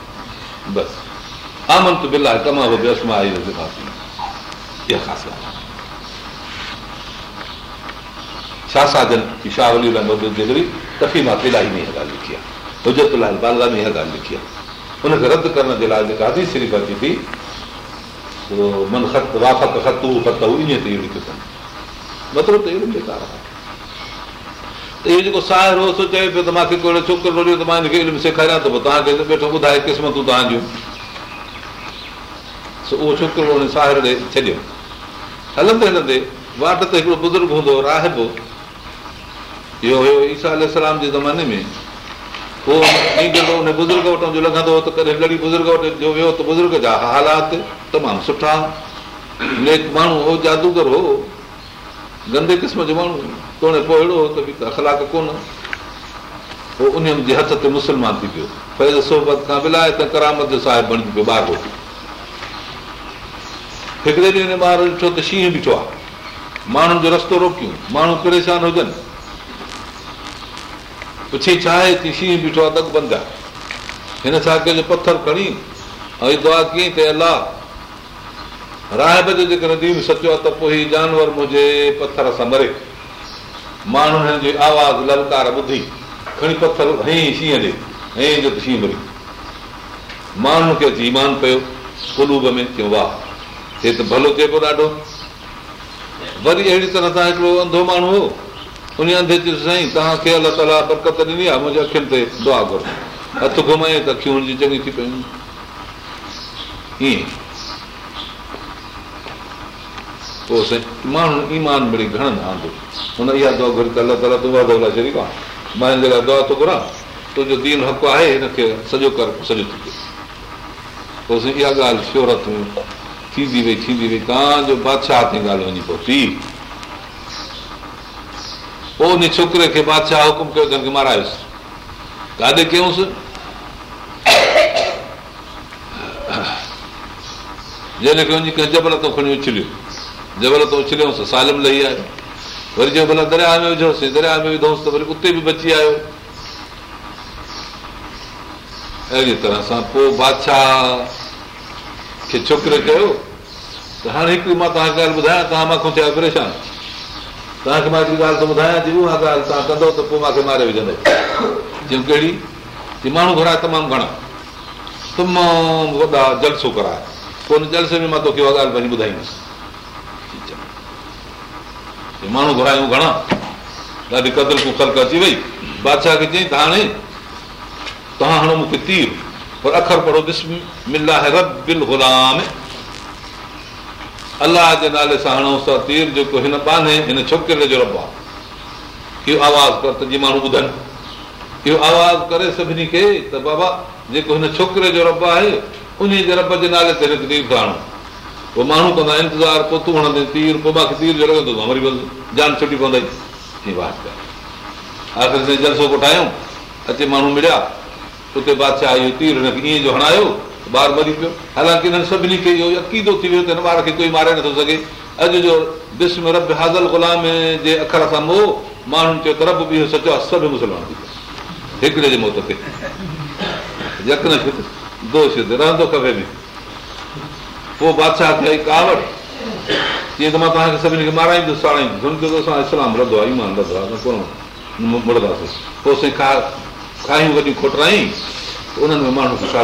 बसि छाजनी शाही लाइ मौजूदु कफ़ी मां पीला में हुजर लाइ बाला में इहा ॻाल्हि लिखी आहे हुनखे रद्द करण जे लाइ जेका अदी शरीफ़ अची थी त इहो जेको साहिर हो सो चए पियो त मूंखे कहिड़ो छोकिरो ॾियो त मां हिनखे सेखारियां थो तव्हांखे वेठो ॿुधाए क़िस्मतूं तव्हांजूं उहो छोकिरो हुन साहिर ॾे छॾियो हलंदे हलंदे वाट ते हिकिड़ो बुज़ुर्ग हूंदो राहिब इहो हुयो ईसा अलाम जे ज़माने में उहो ईंदो हुन बुज़ुर्ग लॻंदो हो त कॾहिं लड़ी बुज़ुर्ग वटि जो वियो त बुज़ुर्ग जा हालात तमामु सुठा माण्हू हो जादूगर हो गंदे क़िस्म जो माण्हू तोड़े पोइ अहिड़ो हो त बि अख़लाक कोन पोइ उन जे हथ ते मुस्लमान थी पियो फैज़ सोहबत खां मिलाए त करामत जो साहिबु पियो ॿार हिकिड़े ॾींहुं ॿार ॾिठो त शींहं बीठो आहे माण्हुनि जो रस्तो रोकियूं माण्हू परेशान हुजनि पुछी छा आहे त शींहं बीठो आहे तक आहे हिन सां कंहिंजो पथर खणी ऐं दुआ कीअं कयां अलाह रायब जो जेके नदीम सचो आहे त पोइ हीउ जानवर मुंहिंजे पथर सां मरे माण्हू हिन जी ललकार ॿुधी खणी पथर हई हई शींहं शींहं ॾे जो माण्हू खे अची ईमान पियो कुलूब में वाह हे त भलो थिए पियो ॾाढो वरी अहिड़ी तरह सां हिकिड़ो अंधो माण्हू हो उन अंधे चयो साईं तव्हांखे अलाह ताला बरकत ॾिनी आहे मुंहिंजे अखियुनि ते दुआ घुर हथु घुमाए त अखियूं हुनजी चङी थी पयूं ईअं खे बादशाह हुकुम कयो जंहिंखे मारायोसि काॾे कयूं जबल तो खणी जबल महिल उछलियोसि छॾियोसि साल में लही आयो वरी जंहिं भला दरिया में विझोसि दरिया में विधोसि त वरी उते बि बची आयो अहिड़ी तरह सां पोइ बादशाह खे छोकिरे कयो त हाणे हिकिड़ी मां तव्हांखे ॻाल्हि ॿुधायां तव्हां मां खां थिया परेशान तव्हांखे मां हिकिड़ी ॻाल्हि थो ॿुधायां थी उहा ॻाल्हि तव्हां कंदो त पोइ मूंखे मारे विझंदो जीअं कहिड़ी की माण्हू घुराए तमामु घणा तमामु वॾा जलसो कराए पोइ हुन जलसे में मां तोखे उहा ॻाल्हि पंहिंजी ॿुधाईंदुसि माण्हू घुरायूं घणा ॾाढी कदुरु अची वई बादशाह खे चई त हाणे तव्हां हणो मूंखे तीर पर अख़र पढ़ो ग़ुलाम अलाह जे नाले सां हणो सां तीर जेको हिन बाने हिन छोकिरे जो रब आहे इहो आवाज़ु कर त जीअं माण्हू ॿुधनि इहो आवाज़ु करे सभिनी खे त बाबा जेको हिन छोकिरे जो रब आहे उन जे रब जे नाले ते हिन हणो पोइ माण्हू कंदा इंतज़ारु पोइ तूं हणंदे तीर पोइ तीर जो लॻंदो जान छुटी पवंदई आख़िर ते जलसो कोठायूं अचे माण्हू मिलिया उते बादशाह इहो तीर हिनखे ईअं जो हणायो ॿारु मरी पियो हालांकि हिननि सभिनी खे इहो अक़ीदो थी वियो त हिन ॿार खे कोई मारे नथो सघे अॼु जो दिस्म रब हाज़ल गुलाम जे अखर सां मोह माण्हुनि चयो त रब बि इहो आहे सभु मुस्लमान हिकिड़े जे मौत ते यकन दोष रहंदो में पोइ बादशाह थिए कावड़ तीअं त मां तव्हांखे सभिनी खे माराईंदुसि साड़ाईंदुमि असां इस्लाम रधो आहे ईमान रधो आहे मुड़ंदासीं पोइ साईं खा खायूं वॾियूं खोटराई उन्हनि में माण्हू खे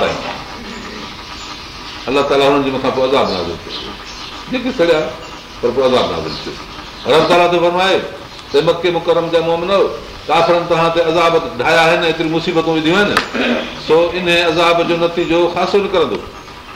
अलाह ताला हुननि जे मथां पोइ अज़ाब नाज़ थियो जेके सड़िया पर पोइ अज़ाब नाज़ थियो रब ताला ते फरमाए त मके मुकरम जा मुखरनि तव्हां ते अज़ाब ठाहिया आहिनि एतिरियूं मुसीबतूं विधियूं आहिनि सो इन अज़ाब जो नतीजो ख़ासो निकिरंदो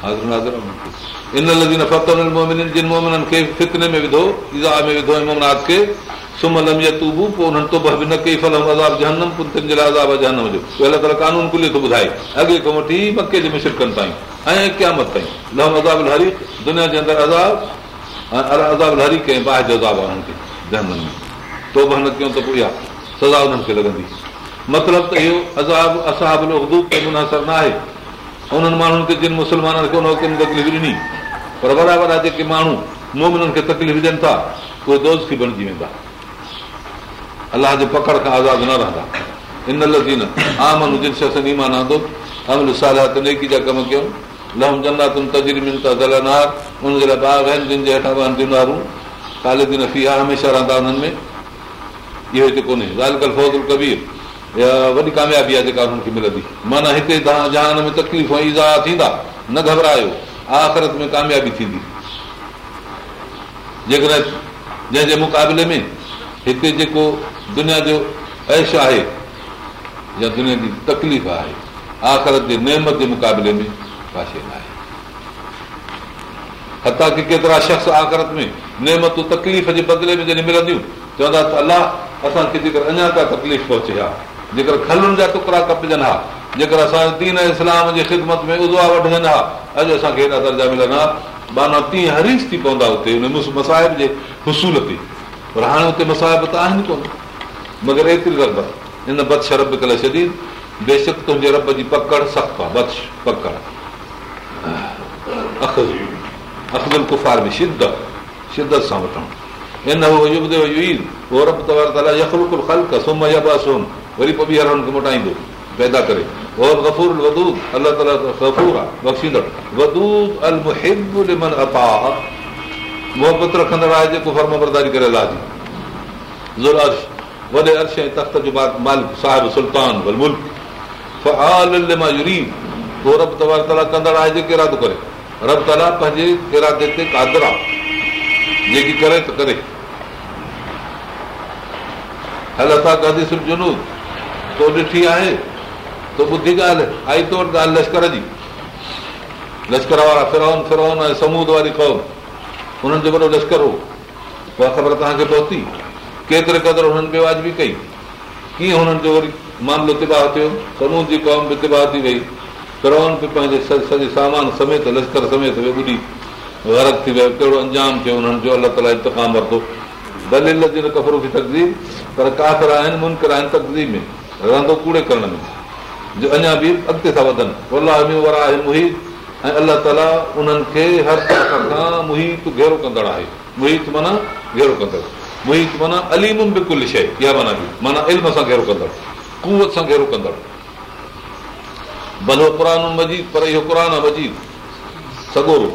इन लॻी न फोमिन जिन खे फितने में विधो ईज़ा में विधो इमनाथ खे सुमल पोइ हुननि जहनम जे लाइ अज़ाब जानम कानून थो ॿुधाए अॻे खां वठी मके जे ताईं ऐं ताईं लहम अज़ाब दुनिया जे अंदरि अज़ाब कंहिं अज़ाब न कयूं त पोइ सज़ा खे लॻंदी मतिलबु त इहो अज़ाब असां भलो न आहे उन्हनि माण्हुनि खे जिन मुस्लमाननि खे उन वक़्तु तकलीफ़ ॾिनी पर वॾा वॾा जेके माण्हू मोमिननि खे तकलीफ़ ॾियनि था उहे दोस्त खे बणिजी वेंदा अलाह जे पकड़ खां आज़ादु न रहंदा इन आम जिन सनीमा रहंदो हमेशह रहंदा इहो कोन्हे कबीर वॾी कामयाबी आहे जेका हुननि खे मिलंदी माना हिते तव्हां जहान में तकलीफ़ ऐं इज़ा थींदा न घबरायो आख़िरत में कामयाबी थींदी जेकॾहिं जंहिंजे मुक़ाबले में हिते जेको दुनिया जो ऐश आहे या दुनिया जी तकलीफ़ आहे आख़िरत जे नेमत जे मुक़ाबले में का शइ न आहे हता की केतिरा शख़्स आख़िरत में नेमतूं तकलीफ़ जे बदिले में जॾहिं मिलंदियूं चवंदा त अलाह असांखे जेकर अञा ताईं तकलीफ़ पहुचे हा जेकर खलुनि जा टुकड़ा कपजनि हा जेकर असां दीन इस्लाम जी ख़िदमत में उज़वा वठजनि हा अॼु असांखे हेॾा दर्जा मिलनि हा बाना तीअं हरीस थी पवंदा हुते हुन मसाहिब जे हुसूल ते पर हाणे हुते मसाहिब त आहिनि कोन मगर एतिरी रब हिन बदश रब कल छॾी बेशक तुंहिंजे रब जी पकड़ सख़्तु आहे बदश पकड़ कुफार में शिदत सां वठणु हिन उहो रब तवर ताला ख़ल्क ई वरी पोइ पंहिंजे करे तो ॾिठी आहे तो ॿुधी ॻाल्हि आई तौर ॻाल्हि लश्कर जी लश्कर वारा फिरोन फिरोन ऐं समूद वारी क़ौम हुननि जो वॾो लश्कर हो उहा ख़बर तव्हांखे पहुती केतिरे क़दुरु हुननि बि कई कीअं हुननि जो वरी मामिलो तिबाह थियो समूद जी क़ौम बि तिबाह थी वई फिरोन बि पंहिंजे सॼे सामान समेत लश्कर समेत ग़लत थी वियो कहिड़ो अंजाम थियो हुननि जो अलाह ताला इंतकाम वरितो दलील जी न थी तकदी पर काफ़िर आहिनि मुनकर आहिनि तकदी में रहंदो कूड़े करण में जो अञा बि अॻिते था वधनि उल वारा आहे मुहित ऐं अलाह ताला उन्हनि खे हर तरफ़ खां मुहित घेरो कंदड़ आहे मुहित माना घेरो कंदड़ मुहित माना अलीम बि कुल शइ इहा माना बि माना इल्म सां घेरो कंदड़ कुवत सां घेरो कंदड़ भलो क़ुर मज़ीद पर इहो क़रान मज़ीद सगोरो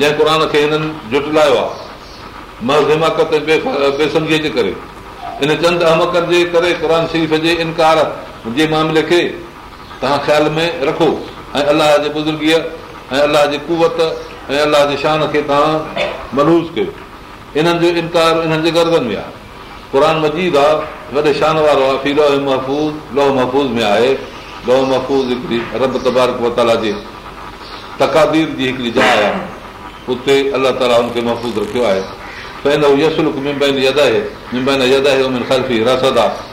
जंहिं क़ुर खे हिननि जुटलायो आहे मर्ज़ हिमाकत बेसमझीअ जे करे इन चंद अहमकनि जे करे क़ुर शरीफ़ जे इनकार जे मामले खे तव्हां ख़्याल में रखो ऐं अलाह जे बुज़ुर्गीअ ऐं अलाह जे कुवत ऐं अलाह जे शान खे तव्हां मलूज़ कयो इन्हनि जो इनकार इन्हनि जे गर्दन में आहे क़ुर मजीद आहे वॾे शान वारो आहे फी लोह महफ़ूज़ लोह महफ़ूज़ में आहे लोह महफ़ूज़ हिकिड़ी रब तबारक वताला जे तक़ादीर जी हिकिड़ी जाइ आहे उते अलाह ताला हुनखे महफ़ूज़ रखियो आहे पहिरियों सुल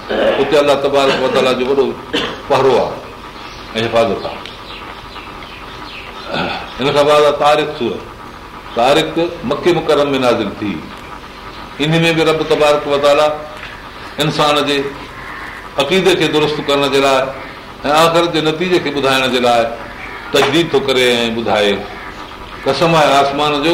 उते अला तबारक वताला जो वॾो पहरो आहे ऐं हिफ़ाज़त आहे हिन खां बाद आहे तारिक़ तारीफ़ तारिक़ मके मुकरम में नाज़िल थी इन में बि रब तबारक वताला इंसान जे अक़ीदे खे दुरुस्त करण जे लाइ ऐं आख़िर जे नतीजे खे ॿुधाइण जे लाइ तजदीद थो करे ऐं ॿुधाए कसम आहे आसमान जो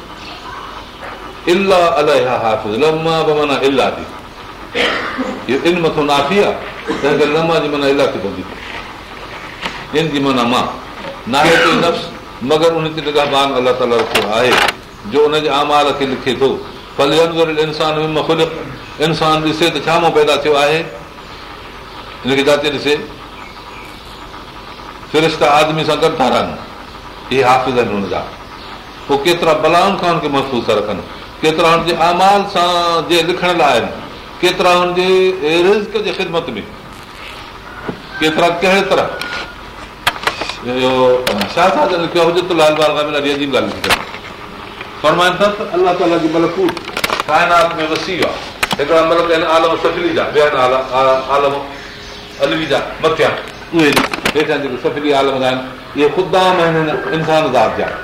जो हुनजे आमाल खे लिखे थो पल्सान इंसान ॾिसे त छा मां पैदा थियो आहे जाते ॾिसे फिरिश्ता आदमी सां गॾु था रहनि इहे हाफ़िज़ आहिनि केतिरा बलाम ख़ान हुनखे महफ़ूज़ था रखनि केतिरा अमाल सां जे लिखण लाइ केतिरा केतिरा कहिड़े तरही वियो ख़ुदा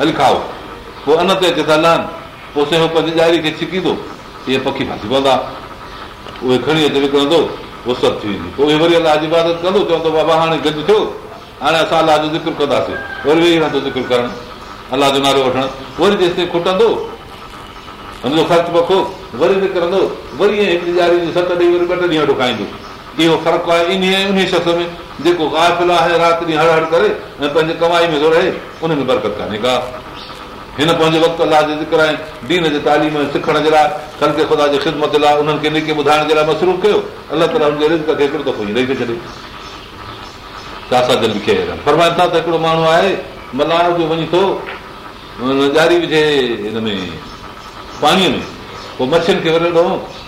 अल पोइ अन ते अचे था लहनि पोइ से पंहिंजी ॼरी खे छिकींदो इहे पखी भाॼी पवंदा उहे खणी अचे विकिणंदो उहो सभु थी वेंदी पोइ वरी अलाह जी इबादत कंदो चवंदो बाबा हाणे गॾु थियो हाणे असां अलाह जो ज़िक्र कंदासीं वरी वेही रहंदो ज़िक्र करणु अलाह जो नालो वठणु वरी जेसिताईं खुटंदो हुनजो ख़र्चु पखो वरी निकिरंदो वरी हिकिड़ी ॾियारी सत ॾींहं वरी ॿ टे ॾींहं वटि खाईंदो इहो फ़र्क़ु आहे जेको ॾींहुं हड़ करे पंहिंजे कमाई में में बरकत कान्हे का हिन पंहिंजे वक़्तु अलाह जे ज़िक्र आहे दीन जे तालीम सिखण जे लाइ मसरूफ़ कयो अलाह फरमाइनि था त हिकिड़ो माण्हू आहे मल्हाइणो जो वञे थो ॼारी विझे पाणीअ में मच्छियुनि खे वरी ॾियो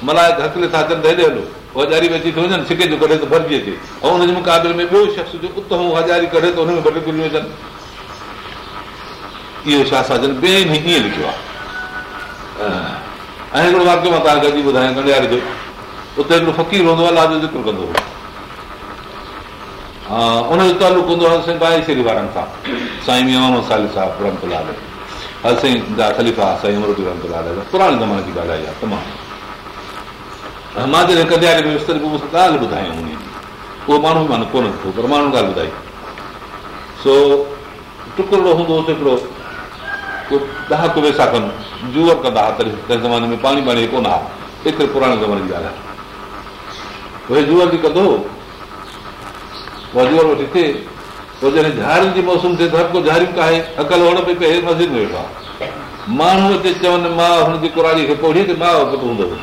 मल्हाए हथ अचनि त हेॾे हलो हज़ारी में अची थो वञनि सिके जो थो भरिजी अचे ऐं हुनजे मुक़ाबले में ॿियो शख़्स हुजे ॿियनि ई ईअं लिखियो आहे ऐं हिकिड़ो वाक्य मां तव्हांखे अॼु ॿुधायां कंडियारे जो उते हिकिड़ो फ़क़ीर हूंदो आहे लाजो वारनि सां पुराणे ज़माने जी ॻाल्हाई आहे तमामु मां जॾहिं कॾियाणी में पोइ ॻाल्हि हुन जी उहो माण्हू माना कोन थो पर माण्हू ॻाल्हि ॿुधाई सो टुकड़ो हूंदो हुओसि हिकिड़ो ॾह कुवे सां कनि जूअर कंदा हुआ कंहिं ज़माने में पाणी वाणी कोन हा एतिरे पुराणे ज़माने जी ॻाल्हि आहे उहे जूअर बि कंदो जूअर वठी थिए पोइ जॾहिं झारियुनि जी मौसम थिए त हर को जारी कान्हे हकल हुअण में वेठो आहे माण्हू हिते चवनि मां हुनजी कुराड़ी खे पोड़ी हूंदो हुओ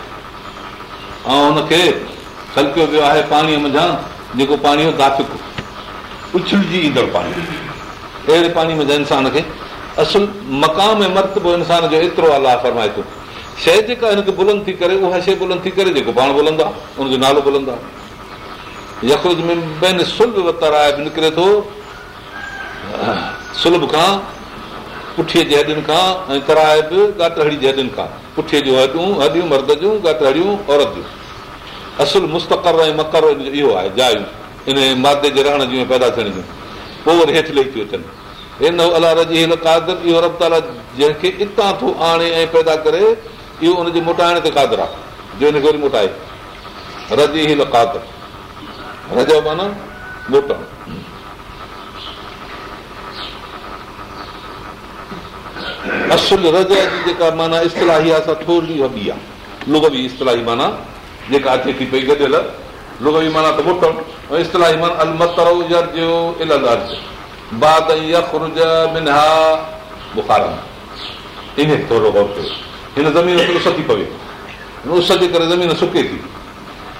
ऐं हुनखे छलकियो वियो आहे पाणीअ मञा जेको पाणी हो कातिक उछलजी ईंदड़ पाणी अहिड़े पाणी मज़ा इंसान खे असुल मक़ाम ऐं मरतबो इंसान जो एतिरो अलाह फरमाए थो शइ जेका हिनखे बुलंद थी करे उहा शइ बुलंद थी करे जेको पाण बुलंदो आहे हुनजो नालो बुलंदो आहे यकोज में ॿियनि सुलभ वरिताए बि निकिरे थो सुलभ खां पुठीअ जे हॾियुनि खां ऐं कराए बि ॻाटहड़ी जे हॾियुनि खां पुठीअ जूं हॾियूं हॾियूं मर्द जूं ॻट हड़ियूं औरत जूं असुल मुस्तक़र ऐं मकर इहो आहे जायूं इन मादे जे रहण जूं पैदा थियण जूं पोइ वरी हेठि लही थियूं अचनि हिन अला रजी हिन कादर इहो रब ताला जंहिंखे इतां थो आणे ऐं पैदा करे इहो उनजे मोटाइण ते क़ादर आहे जो हिनखे वरी मोटाए रजी हिल कादर रज माना मोटणु असुल जी जेका माना इस्तलाही आहे थोरी वॾी आहे लुगवी इस्तलाही माना जेका अचे थी पई गॾियल लुगबी माना त मुट इस्तलाही माना अलमतर थोरो गौर कयो हिन ज़मीन ते उस थी पवे उस जे करे ज़मीन सुके थी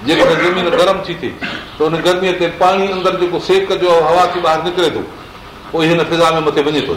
जेकॾहिं ज़मीन गरम थी थिए त हुन गर्मीअ ते पाणी अंदरि जेको सेक जो हवा थी ॿाहिरि निकिरे थो उहो हिन फिज़ा में मथे वञे थो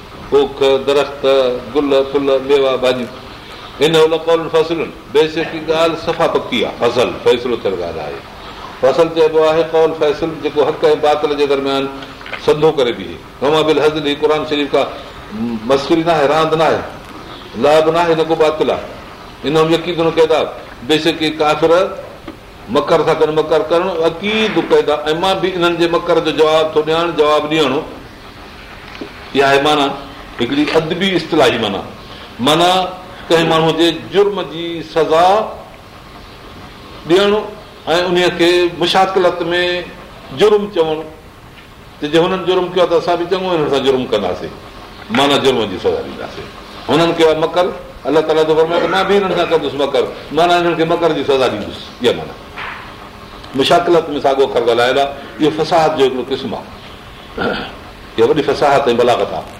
पोख दरख़्त गुल फुल मेवा भाॼियूं हिन उन कौल फसलुनि बेसिकी ॻाल्हि सफ़ा पकी आहे फसल फ़ैसिलो ॻाल्हि आहे फसल चइबो आहे कौल फैसल जेको हक़ ऐं बातल जे दरमियान सधो करे बीहे बिल हज़ल ई क़ुर शरीफ़ खां मश्किरी न आहे रांदि न आहे लाभ न आहे न को बातल आहे इनीदन क़ैदा बेसिकी काफ़िर मकर था कनि मकर करणु अक़ीद क़ैदा ऐं मां बि इन्हनि जे मकर जो जवाबु थो ॾियणु जवाबु ॾियणो इहा आहे माना हिकिड़ी अदबी इस्तलाही माना माना कंहिं माण्हूअ जे जुर्म जी सज़ा ॾियणु ऐं उन खे मुशाकिलत में जुर्म जुर्म जुर्म जुर्म चवणु त त जे हुननि कयो असां बि चङो सां कंदासीं माना जी सज़ा ॾींदासीं हुननि कयो आहे मकर अलाह ताला में मां बि हिननि सां कंदुसि मकर माना हिननि खे मकर जी सज़ा ॾींदुसि इहा माना मुशाकिलत में साॻियो अखर आहे इहो फसाहत जो हिकिड़ो क़िस्म आहे इहा वॾी फसाहत ऐं बलागत आहे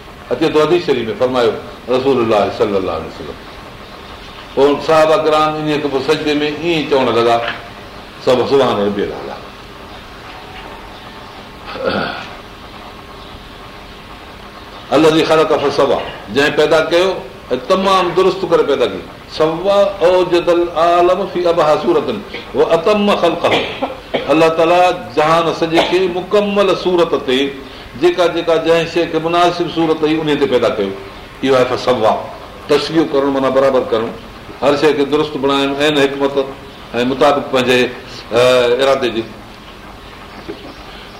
तमामु दुरुस्त करे मुकमल सूरत ते जेका जेका जंहिं शइ खे मुनासिब सूरत हुई उन ते पैदा कयो इहो आहे तस्वीर करणु माना बराबरि करणु हर शइ खे दुरुस्त बणाइणु ऐं ऐं हिकमत मुताबिक़ पंहिंजे इरादे जी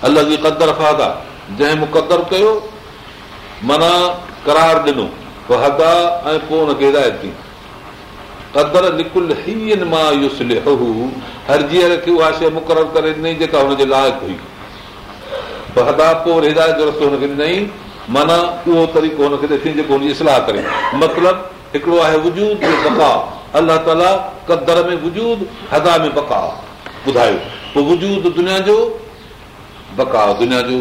अलॻि ई क़दर फादा जंहिं मुक़दरु कयो माना करार ॾिनो हदा ऐं पोइ हुनखे हिदायत ॾिनी कदर निकुल मां इहो हर जीअर खे उहा शइ मुक़ररु करे ॾिनई जेका हुनजे लाइक़ु हुई पर हदा पोइ जो रस्तो हुनखे ॾिनई माना उहो तरीक़ो हुनखे ॾिसी जेको हुनजी इस्लाह करे मतिलबु हिकिड़ो आहे वजूद बका अलाह ताला कदर में वजूद हदा में बका ॿुधायो पोइ वजूद दुनिया जो बका दुनिया जो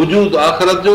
वजूदु आख़िरत जो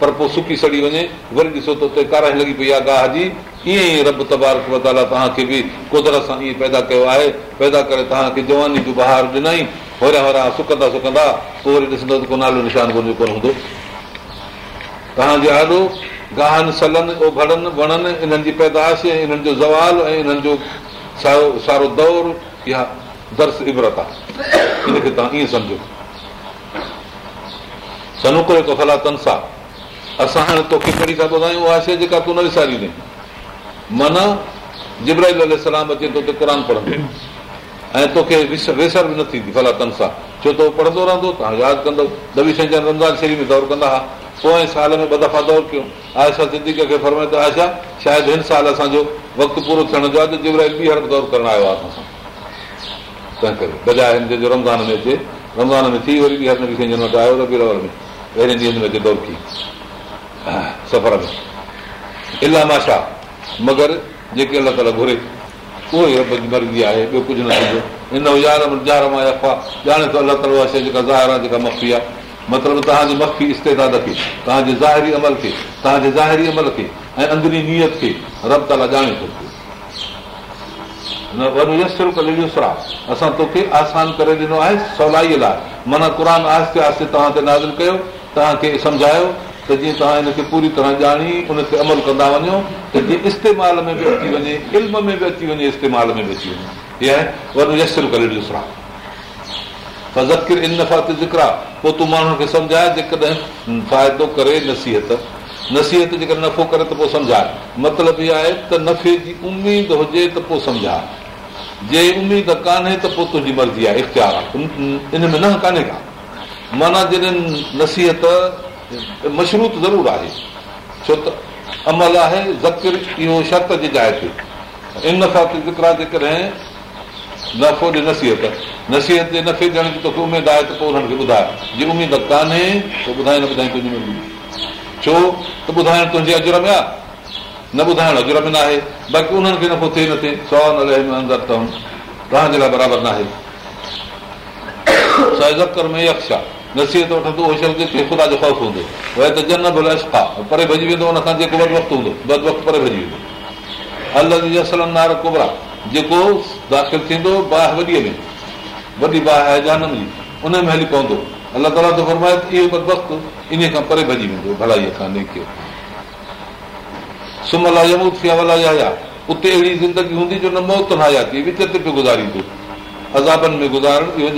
पर पोइ सुकी सड़ी वञे वरी ॾिसो त उते काराई लॻी पई आहे गाह जी ईअं ई रब तबारक तबारताला तव्हांखे बि कुदरत सां ईअं पैदा कयो आहे पैदा करे तव्हांखे जवानी जो बहार ॾिनई वरिया वरा सुकंदा सुकंदा पोइ वरी ॾिसंदो त को नालो निशान कोन कोन हूंदो तव्हांजे आॾो गाहनि सलनि ओभड़नि वणनि इन्हनि जी पैदाश ऐं इन्हनि जो ज़वाल ऐं इन्हनि जो सारो सारो दौरु इहा दर्स इबरत आहे इनखे तव्हां ईअं सम्झो करे थो फलात सां असां हाणे तोखे कहिड़ी था ॿुधायूं उहा शइ जेका तूं न विसारींदे माना जिबराइल सलाम अचे थो त क़ुर पढ़ंदे ऐं तोखे वेसर बि न थींदी फला तन सां छो त उहो पढ़ंदो रहंदो तव्हां यादि कंदो दवी शइ जान रमज़ान शरीफ़ में दौर कंदा हुआ पोइ साल में ॿ दफ़ा दौर कयूं आयशा सिद्दीक खे फरमाए त आयशा शायदि हिन साल असांजो वक़्तु पूरो थियण जो आहे त जिब्राहिल जबराइल हर दौर करणु आयो आहे असां तंहिं करे बजाए हिन जो रमज़ान में अचे रमज़ान में थी वरी ॿीहर न दौर थी सफ़र में इलामा छा मगर जेके अलाह ताला घुरे उहो ई रब जी मर्ज़ी आहे ॿियो कुझु न थींदो हूंदो ॼाणे थो अलाह अलॻि शइ जेका ज़ाहिर आहे जेका मफ़ी आहे मतिलबु तव्हांजे मफ़ी इस्तेदाद खे तव्हांजे ज़ाहिरी अमल खे तव्हांजे ज़ाहिरी अमल खे ऐं अंदरी नियत खे रब ताला ॼाणे थो असां तोखे आसान करे ॾिनो आहे सवलाईअ लाइ माना क़ुर आहिस्ते आहिस्ते तव्हां ते नाज़ कयो तव्हांखे सम्झायो त जीअं तव्हां हिनखे पूरी तरह ॼाणी उन ते अमल कंदा वञो त जीअं इस्तेमाल में बि अची वञे इल्म में बि अची वञे इस्तेमाल में बि अची वञे इहा करे ॾिसणा इन नफ़ा ते पोइ तूं माण्हुनि खे सम्झाए जेकॾहिं फ़ाइदो करे नसीहत नसीहत जेकर नफ़ो करे त पोइ सम्झाए मतिलबु इहा आहे त नफ़े जी उमेदु हुजे त पोइ सम्झाए जे उमेदु कान्हे त पोइ तुंहिंजी मर्ज़ी आहे इख़्तियार आहे इन में न कान्हे का माना जॾहिं नसीहत मशरूत ज़रूरु आहे छो त अमल आहे ज़िक्र इहो शर्त जे जाइ ते इन खां ज़िक्र आहे जेकॾहिं नफ़ो ॾे नसीहत नसीहत जे नफ़े ॾियण जी तोखे उमेदु आहे त पोइ हुननि खे ॿुधाए जे उमेदु कान्हे त ॿुधाए न ॿुधाए ॿुधाई तुंहिंजे छो त ॿुधाइणु तुंहिंजे अजर में आहे न ॿुधाइणु अजर में न आहे बाक़ी उन्हनि खे नफ़ो थिए न नथे सवा न आहे ज़कर में अक्षा नसीहत वठंदो ख़ुदा जो ख़ौफ़ हूंदो परे भॼी वेंदो हूंदो परे भॼी वेंदो जेको दाख़िल थींदो वॾी बाहि उन में हली पवंदो अलाह ताला फरमाए इहो वक़्तु इन खां परे भॼी वेंदो भलाईअ खां आहे अलाह आया उते अहिड़ी ज़िंदगी हूंदी जो न मौत न आया थी विच ते पियो गुज़ारींदो अज़ाबनि में गुज़ारणु इहो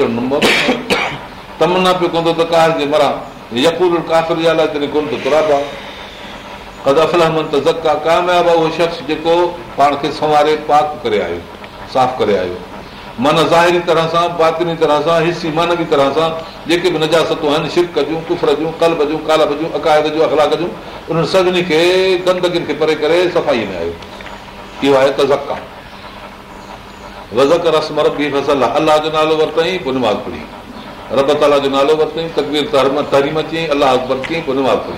तमना पियो कंदो त जे जे मरां यकूल काफ़िर अलाए तॾहिं कोन थो तुराबा त ज़का कामयाब आहे उहो शख़्स जेको पाण खे संवारे पाक करे आयो साफ़ करे आयो मन ज़ाहिरी तरह सां बातिनी तरह सां हिसी मन जी तरह सां जेके बि नजासतूं आहिनि शिरक जूं कुफर जूं कल्ब जूं कालब जूं अकाइद जूं अखलाक जूं उन्हनि सभिनी खे गंदगियुनि खे परे करे सफ़ाई में आयो इहो आहे त ज़का तज़का रस मर अलाह जो नालो वरितईं पढ़ी रब ताला जो नालो वरितईं तकबीर तरीम अची अलाह अकबर कीअं कोन वातई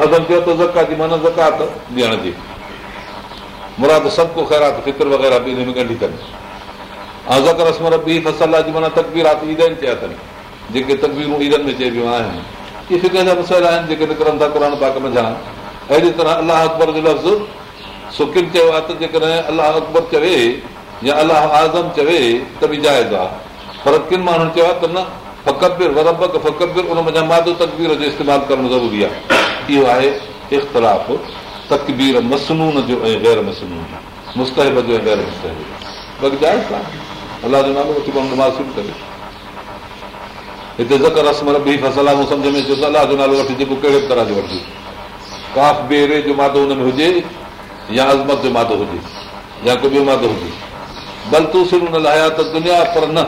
आज़म चयो त ज़कात जी माना ज़कात ॾियण जी मुराद सभु को ख़ैरात फिक्र वग़ैरह बि हिन में कढी अथनि ऐं ज़कर बि ईदनि जेके तकबीरूं ईदनि में चइबियूं आहिनि इहे फिक्र जा मसइला आहिनि जेके निकिरनि था क़रान पाक में जा अहिड़ी तरह अलाह अकबर जो लफ़्ज़ सुकिन चयो आहे त जेकॾहिं अलाह अकबर चवे या अलाह आज़म चवे त बि जाइज़ आहे पर किन माण्हुनि चयो आहे त न वरबक उन फ़क़तिरकतिरा मादो तकबीर जो इस्तेमालु करणु ज़रूरी आहे इहो आहे इख़्तलाफ़ तकबीर मसनून जो ऐं गैर मसनून जो ऐं गैर मु अलाह जो नालो वठी पाण नमाज़ करे हिते ज़कर रस्मी फसल आहे सम्झ में अचे त अलाह जो नालो वठी जेको कहिड़े तरह जो वठिजे काफ़ बेरे जो मादो हुन में हुजे या अज़मत जो मादो हुजे या को ॿियो मादो हुजे बल तूं बलतूसिर हुन लाइ त दुनिया पर न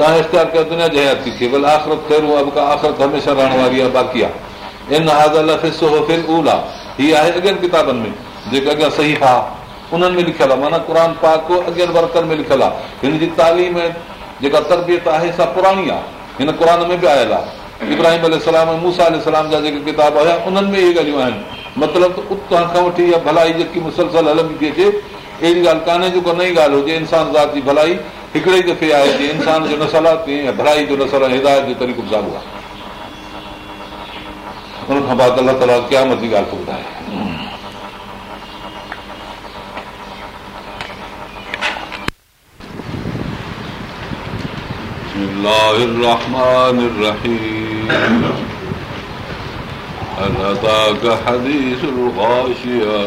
तव्हां इख़्तियार कयो दुनिया हयाती थी भले आख़िरत आख़िरतिरो का आख़िरत हमेशह रहण वारी आहे बाक़ी आहे इन हाज़ल आहे हीअ अॻियनि किताबनि में जेके अॻियां सही हा उन्हनि में लिखियलु आहे माना क़ुर पाक अॻियनि वर्कनि में लिखियलु आहे हिन जी तालीम जेका तरबियत आहे सा पुराणी आहे हिन क़ुर में बि आयल आहे इब्राहिम अल मूसा इस्लाम जा जेके किताब हुया उन्हनि में इहे ॻाल्हियूं आहिनि मतिलबु त उतां खां वठी इहा भलाई जेकी मुसलसल हलंदी थी अचे अहिड़ी ॻाल्हि कान्हे जेको नई ॻाल्हि हुजे इंसान ज़ात जी भलाई हिकिड़े ई दफ़े आहे जीअं इंसान जो आहे तीअं भलाई जो आहे हिदायत जो तरीक़ो ज़ालू आहे ॿुधाए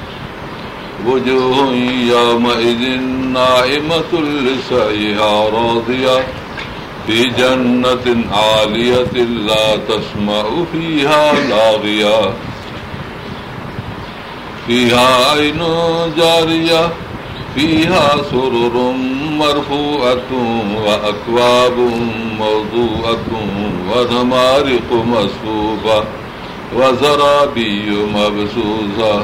وجوه يومئذ نائمة لسعيها راضية في جنة عالية لا تسمع فيها لاغية فيها عين جارية فيها سرر مرفوعة وأكواب موضوعة ونمارق مصفوفة وزرابي مبسوطة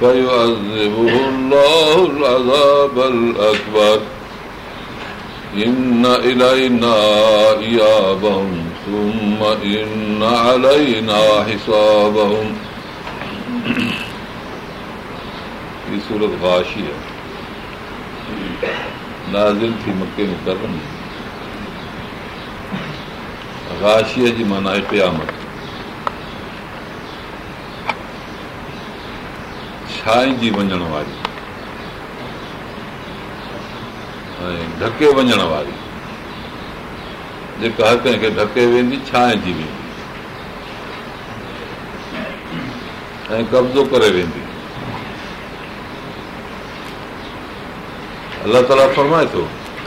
فيعذبه الله العذاب الأكبر إن إلينا إيابهم ثم إن علينا حسابهم في سورة غاشية نازل في مكة مكرمة غاشية جمعنا معنی छांजी वञण वारी ऐं धके वञण वारी जेका हर कंहिंखे धके वेंदी छांजी वेंदी ऐं कब्ज़ो करे वेंदी अलाह ताला फरमाए थो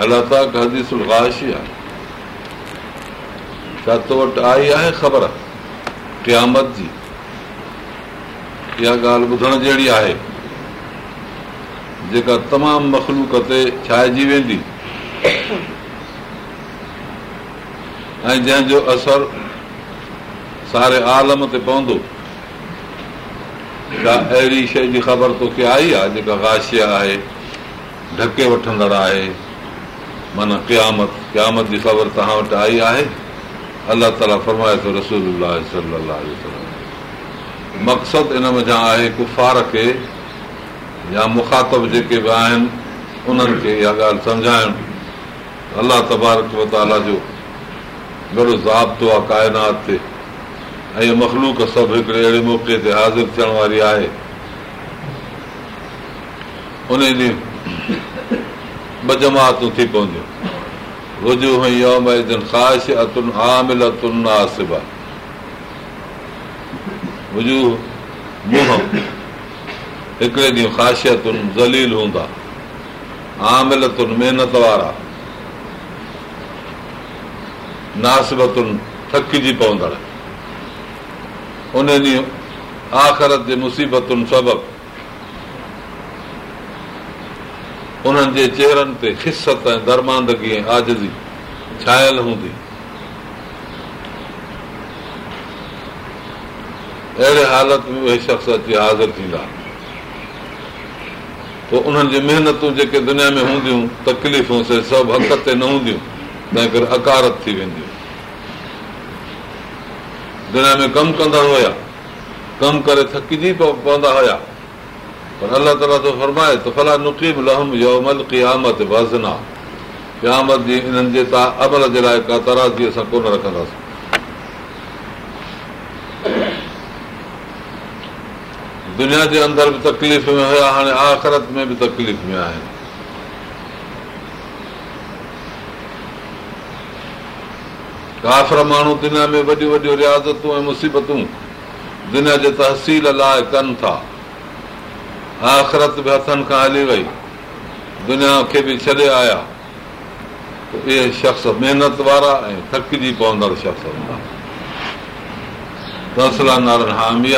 अला तुर्गाश ई आहे छा तो वटि आई आहे ख़बर क़यामत जी इहा ॻाल्हि ॿुधण जहिड़ी आहे जेका तमामु मखलूक ते छाइजी वेंदी ऐं जंहिंजो असरु सारे आलम ते पवंदो अहिड़ी शइ जी ख़बर तोखे आई आहे जेका हाश आहे ढके वठंदड़ आहे माना क़यामत क़यामत जी ख़बर तव्हां वटि आई आहे अलाह ताला फरमाए थो रसूल सलाह मक़सदु इन इना आहे कुफार खे या मुखातब जेके बि आहिनि उन्हनि खे इहा ॻाल्हि सम्झाइण अलाह तबारक जो बड़ो ज़ाब्तो आहे काइनात ते ऐं इहो मखलूक सभु हिकिड़े अहिड़े मौक़े ते हाज़िर थियण वारी आहे उन ॾींहुं ॿ जमातूं थी पवंदियूं ख़्वाहिश अतुनि अतुनि आमिल नासिबा हिकिड़े ॾींहुं ख़ासियतुनि ज़लील हूंदा आमिलतुनि महिनत वारा नासिबतुनि थकिजी पवंदड़ उन ॾींहुं आख़िरत जे मुसीबतुनि सबब उन्हनि जे चेहरनि ते ख़िसत ऐं दर्मांदगी ऐं आज छायल हूंदी अहिड़े हालत में उहे शख़्स अची हाज़िर थींदा पोइ उन्हनि जी महिनतूं जेके दुनिया में हूंदियूं तकलीफ़ूं से सभु हक़ ते न हूंदियूं तंहिं करे अकारत थी वेंदियूं दुनिया में कमु कंदा हुया कमु करे थकिजी पवंदा हुया पर अलाह ताला थो फरमाए त फला नुक़ीब लहम जो मलकी क़यामत जी इन्हनि जे तव्हां अमल जे लाइ का तराज़ी असां कोन रखंदासीं دنیا کے اندر بھی تکلیف میں ہوا ہاں آخرت میں بھی تکلیف میں ہے کافر مہنگ دنیا میں وڈی وڈی ریاضتوں اور مصیبتوں دنیا کے تحصیل کن تھا آخرت بھی ہاتھ ہلی وی دنیا کے بھی چھے آیا یہ شخص محنت والا تھکی جی پڑ شخصلان حامیہ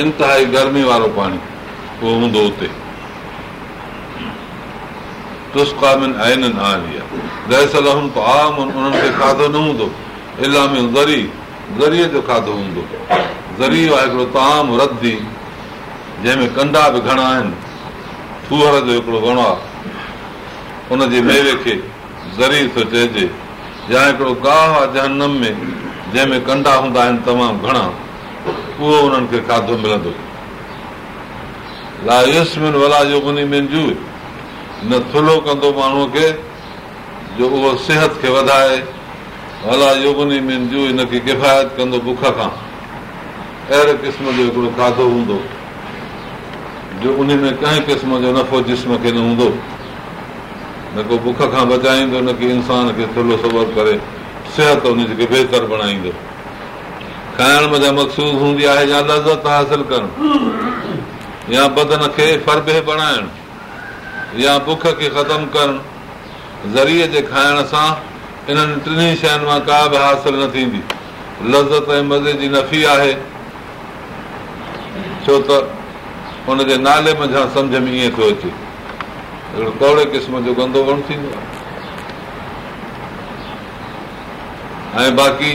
इंतिहाई गर्मी वारो पाणी उहो हूंदो हुते खाधो न हूंदो इलामी ज़री ज़रीअ जो खाधो हूंदो ज़री आहे हिकिड़ो ताम आम रधी जंहिंमें कंडा बि घणा आहिनि थूहर जो हिकिड़ो वणो आहे उनजे मेवे खे ज़री थो चइजे या हिकिड़ो गाह आहे जहनम में जंहिंमें कंडा हूंदा आहिनि तमामु घणा उहो उन्हनि खे खाधो मिलंदो लाइ भला योगनी मू न थुलो कंदो माण्हूअ खे जो उहो सिहत खे वधाए भला योगनी मू हिनखे किफ़ायत कंदो बुख खां अहिड़े क़िस्म जो हिकिड़ो खाधो हूंदो जो उन में कंहिं क़िस्म जो नफ़ो जिस्म खे न हूंदो न को बुख खां बचाईंदो न की इंसान खे थुलो सबर करे सिहत उन बहितर बणाईंदो खाइण मज़ा मखसूस हूंदी आहे या लज़त हासिल करणु या बदन खे फरबे बणाइणु या बुख खे ख़तमु करणु ज़रिए जे खाइण सां इन्हनि टिनी शयुनि मां का बि हासिल न थींदी लज़त ऐं मज़े जी नफ़ी आहे छो त हुनजे नाले मथां सम्झ में ईअं थो अचे कौड़े क़िस्म जो गंदो कोन थींदो ऐं बाक़ी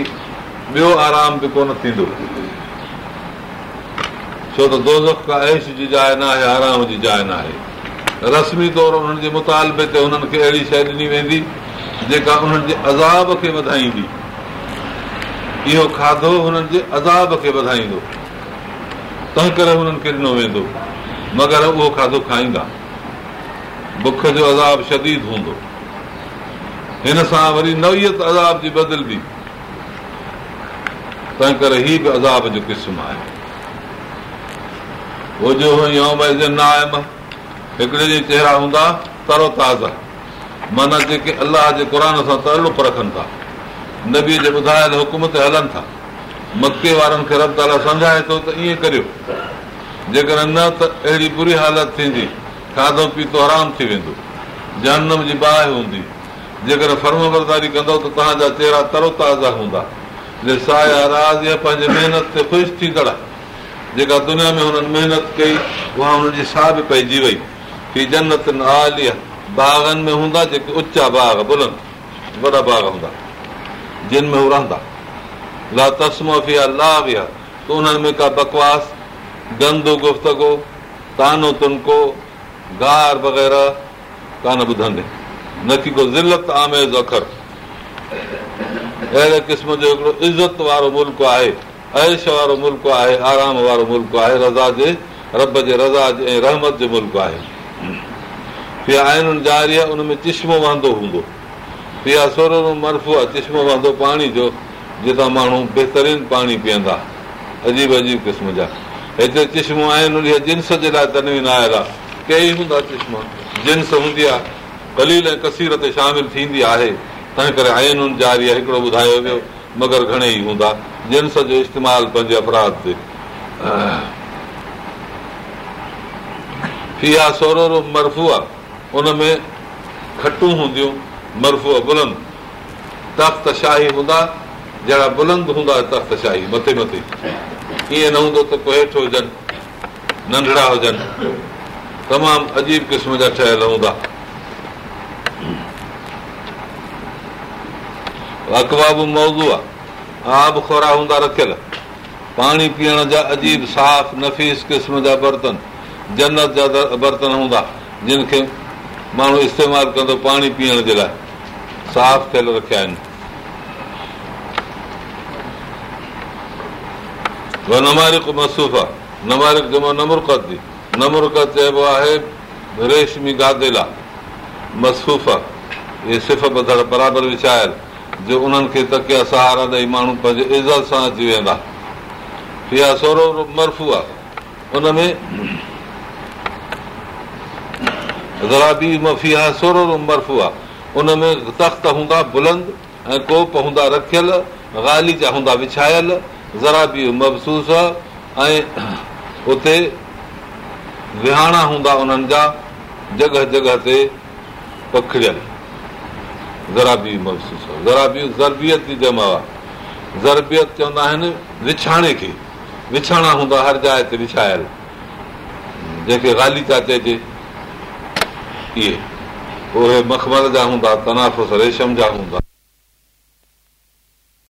ॿियो आराम बि कोन थींदो छो त दोज़ का ऐश जी जाइ न आहे आराम जी जाइ न आहे रस्मी तौरु उन्हनि जे मुतालबे ते हुननि खे अहिड़ी शइ ॾिनी वेंदी जेका उन्हनि जे अज़ाब खे वधाईंदी इहो खाधो हुननि जे अज़ाब खे वधाईंदो तंहिं करे हुननि खे ॾिनो वेंदो मगर उहो खाधो खाईंदा बुख जो अज़ाब शदीद हूंदो हिन सां वरी नवियत अज़ाब जी बदिल बि तंहिं करे हीउ बि अज़ाब जो क़िस्म आहे हिकिड़े जे चहिरा हूंदा तरो ताज़ा माना जेके अलाह जे क़ुर सां तरलप रखनि था नबीअ जे ॿुधायल हुकुम ते हलनि था मके वारनि खे रब ताला सम्झाए थो त ईअं करियो जेकर न त अहिड़ी बुरी हालत थींदी खाधो पीतो आराम थी वेंदो जानम जी बाहि हूंदी जेकर फर्म बरदारी कंदो त तव्हांजा चहिरा तरो ताज़ा हूंदा रा पंहिंजे महिनत ते ख़ुशि थींदड़ जेका दुनिया में हुननि महिनत कई उहा हुननि जी साह बि पइजी वई की जनत बाग़नि में हूंदा जेके उचा बाग बुलंद वॾा बाग हूंदा जिन में हू रहंदा ला तसम ला विया त उन्हनि में का बकवास गंदो गुफ़्तगो तानो तुनको गार वग़ैरह कान ॿुधंदे न की को ज़िलत आमेज़ अखरु अहिड़े क़िस्म जो हिकिड़ो इज़त वारो मुल्क आहे ऐश वारो मुल्क आहे आराम वारो मुल्क आहे रज़ा जे रब जे रज़ा जे ऐं रहमत जो मुल्क आहे आहिनि जारी आहे चश्मो वांदो हूंदो इहा सोरो मर्फ़ु आहे चश्मो वांदो पाणी जो जितां माण्हू बहितरीन पाणी पीअंदा अजीब अजीब क़िस्म जा हिते चश्मा आहिनि उन जिन्स जे लाइ तनवीन आयल आहे कई हूंदा चिस्मा जिन्स हूंदी आहे कलील ऐं कसीर ते शामिलु थींदी आहे तंहिं करे आइन जारी आहे हिकिड़ो ॿुधायो वियो मगर घणे ई हूंदा जिन सॼो इस्तेमालु पंहिंजे अपराध ते फिया इहा सोरोरो उन में खटूं हूंदियूं मर्फ़ बुलंद तख़्त शाही हूंदा जहिड़ा बुलंद हूंदा तख़्त शाही मथे मथे ईअं न हूंदो त हेठि हुजनि नंढड़ा हुजनि तमामु अजीब क़िस्म जा ठहियल हूंदा रकवाब मौज़ू आहे आब खोरा हूंदा रखियल पाणी पीअण जा अजीब साफ़ नफ़ीस क़िस्म जा बर्तन जन्नत जा बर्तन हूंदा जिन खे माण्हू इस्तेमालु कंदो पाणी पीअण जे लाइ साफ़ थियल रखिया आहिनि नमारिक आहे नमारिक जे मां जी नमुरक चइबो आहे रेशमी गादेला मसरूफ़ इहे सिफ़ पथर बराबरि विछायल जो उन्हनि खे तकिया सहारा ॾेई माण्हू पंहिंजे इज़त सां अची वेंदा इहा सोरो आहे उन में ज़राबी मफ़ी आहे सोरो रूम बर्फ़ू आहे में तख़्त हूंदा बुलंद ऐं कोप हूंदा रखियल गाली जा हूंदा विछायल ज़राबी बि मफ़सूस ऐं उते विहाणा हूंदा उन्हनि जा जॻह जॻह ते पखिड़ियल ज़राबी आहे ज़राबी ज़रबियत जी जमा आहे ज़रबियत चवंदा आहिनि विछाणे खे विछाणा हूंदा हर जाइ ते विछायल जंहिंखे गाली त चइजे इहे उहे मखमल जा हूंदा तनाफ़ रेशम जा हूंदा